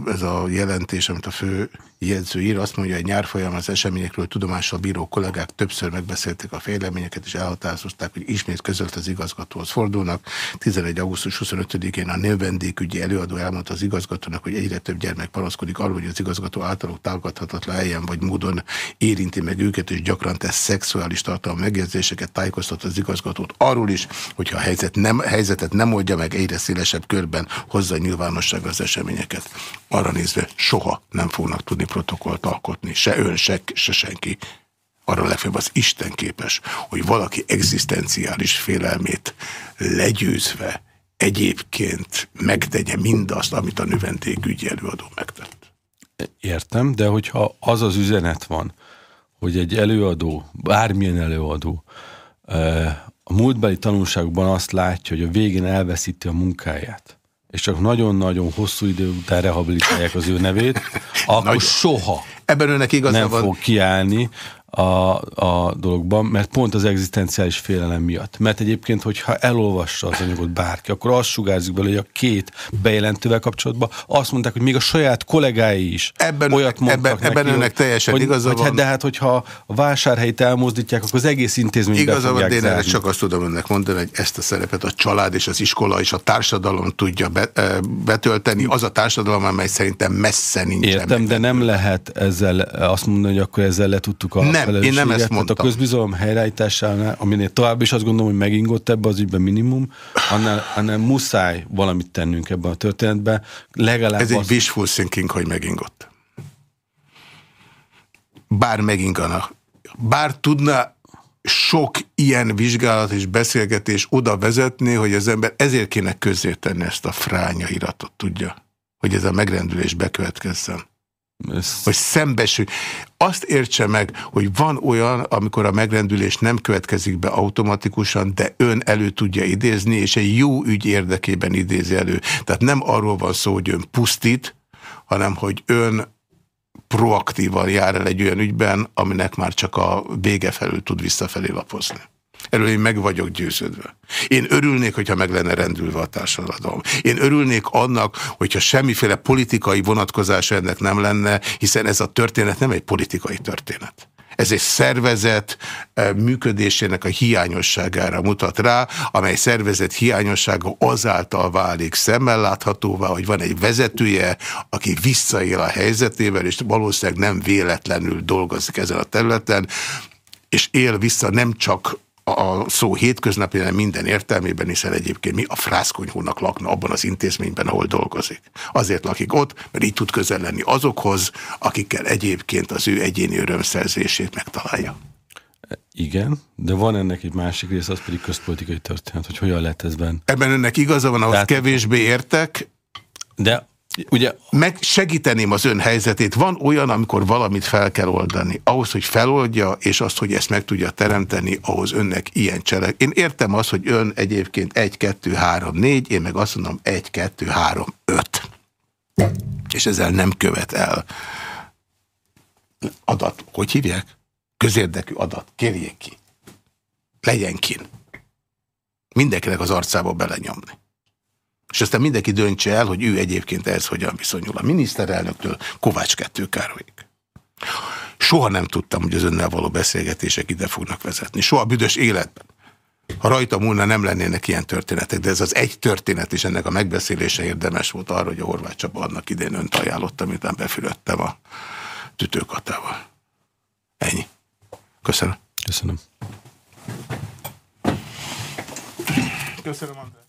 A: ez a jelentés, amit a fő jegyző ír, azt mondja, hogy nyár folyamán az eseményekről tudomással bíró kollégák többször megbeszélték a fejleményeket, és elhatározták, hogy ismét közölt az igazgatóhoz fordulnak. 11. augusztus 25-én a növendékügyi előadó elmondta az igazgatónak, hogy egyre több gyermek panaszkodik arról, hogy az igazgató általuk támogathatatlan helyen vagy módon érinti meg őket, és gyakran tesz szexuális tartalma megjegyzéseket, tájékoztat az igazgatót arról is, hogyha a helyzet nem, helyzetet nem oldja meg egyre szélesebb körben, hozza nyilvánosság az eseményeket. Arra nézve soha nem fognak tudni protokollt alkotni, se ön, se, se senki arra legfeljebb az Isten képes, hogy valaki egzisztenciális félelmét legyőzve egyébként megtegye mindazt, amit a növendékügyi előadó megtett.
E: Értem, de hogyha az az üzenet van, hogy egy előadó, bármilyen előadó a múltbeli tanulságban azt látja, hogy a végén elveszíti a munkáját, és csak nagyon-nagyon hosszú idő után rehabilitálják az ő nevét, akkor nagyon. soha
A: Ebben önnek
E: nem
A: van.
E: fog kiállni a, a dologban, mert pont az egzisztenciális félelem miatt. Mert egyébként, hogyha elolvassa az anyagot bárki, akkor azt sugárzik belőle, hogy a két bejelentővel kapcsolatban azt mondták, hogy még a saját kollégái is
A: ebben olyat mondtak ebben, neki, ebben önnek teljesen
E: hogy,
A: igaza
E: hogy,
A: van.
E: Hát, de hát, hogyha a vásárhelyt elmozdítják, akkor az egész intézmény
A: Igaza van, én erre csak azt tudom önnek mondani, hogy ezt a szerepet a család és az iskola és a társadalom tudja betölteni. Az a társadalom, amely szerintem messze nincs.
E: Értem, de nem lehet ezzel azt mondani, hogy akkor ezzel letudtuk a
A: nem, én nem ezt mondtam.
E: a közbizalom helyreállításánál, aminél tovább is azt gondolom, hogy megingott ebbe az ügyben minimum, annál, annál muszáj valamit tennünk ebben a történetben. Legalább
A: Ez az... egy wishful thinking, hogy megingott. Bár megingana. Bár tudna sok ilyen vizsgálat és beszélgetés oda vezetni, hogy az ember ezért kéne tenni ezt a fránya iratot, tudja? Hogy ez a megrendülés bekövetkezzen. Hogy szembesül. Azt értse meg, hogy van olyan, amikor a megrendülés nem következik be automatikusan, de ön elő tudja idézni, és egy jó ügy érdekében idézi elő. Tehát nem arról van szó, hogy ön pusztít, hanem hogy ön proaktívan jár el egy olyan ügyben, aminek már csak a vége felül tud visszafelé lapozni. Erről én meg vagyok győződve. Én örülnék, hogyha meg lenne rendülve a társadalom. Én örülnék annak, hogyha semmiféle politikai vonatkozása ennek nem lenne, hiszen ez a történet nem egy politikai történet. Ez egy szervezet eh, működésének a hiányosságára mutat rá, amely szervezet hiányossága azáltal válik szemmel láthatóvá, hogy van egy vezetője, aki visszaél a helyzetével, és valószínűleg nem véletlenül dolgozik ezen a területen, és él vissza nem csak a szó hétköznapi, hanem minden értelmében, hiszen egyébként mi a frászkonyhónak lakna abban az intézményben, ahol dolgozik. Azért lakik ott, mert így tud közel lenni azokhoz, akikkel egyébként az ő egyéni örömszerzését megtalálja.
E: Igen, de van ennek egy másik rész, az pedig közpolitikai történet, hogy hogyan lehet ez benne.
A: Ebben önnek igaza van, ahhoz Tehát... kevésbé értek.
E: De Ugye,
A: meg segíteném az ön helyzetét. Van olyan, amikor valamit fel kell oldani. Ahhoz, hogy feloldja, és azt, hogy ezt meg tudja teremteni, ahhoz önnek ilyen cselek. Én értem azt, hogy ön egyébként 1, 2, 3, 4, én meg azt mondom 1, 2, 3, 5. És ezzel nem követ el adat. Hogy hívják? Közérdekű adat. Kérjék ki. Legyen kin. Mindenkinek az arcába belenyomni. És aztán mindenki döntse el, hogy ő egyébként ez hogyan viszonyul. A miniszterelnöktől Kovács Kettő Károlyig. Soha nem tudtam, hogy az önnel való beszélgetések ide fognak vezetni. Soha büdös életben. Ha rajta múlna, nem lennének ilyen történetek, de ez az egy történet is ennek a megbeszélése érdemes volt arra, hogy a Horváth Csaba annak idén önt ajánlottam, miután befülöttem a tütőkatával. Ennyi. Köszönöm.
E: Köszönöm.
A: Köszönöm, András.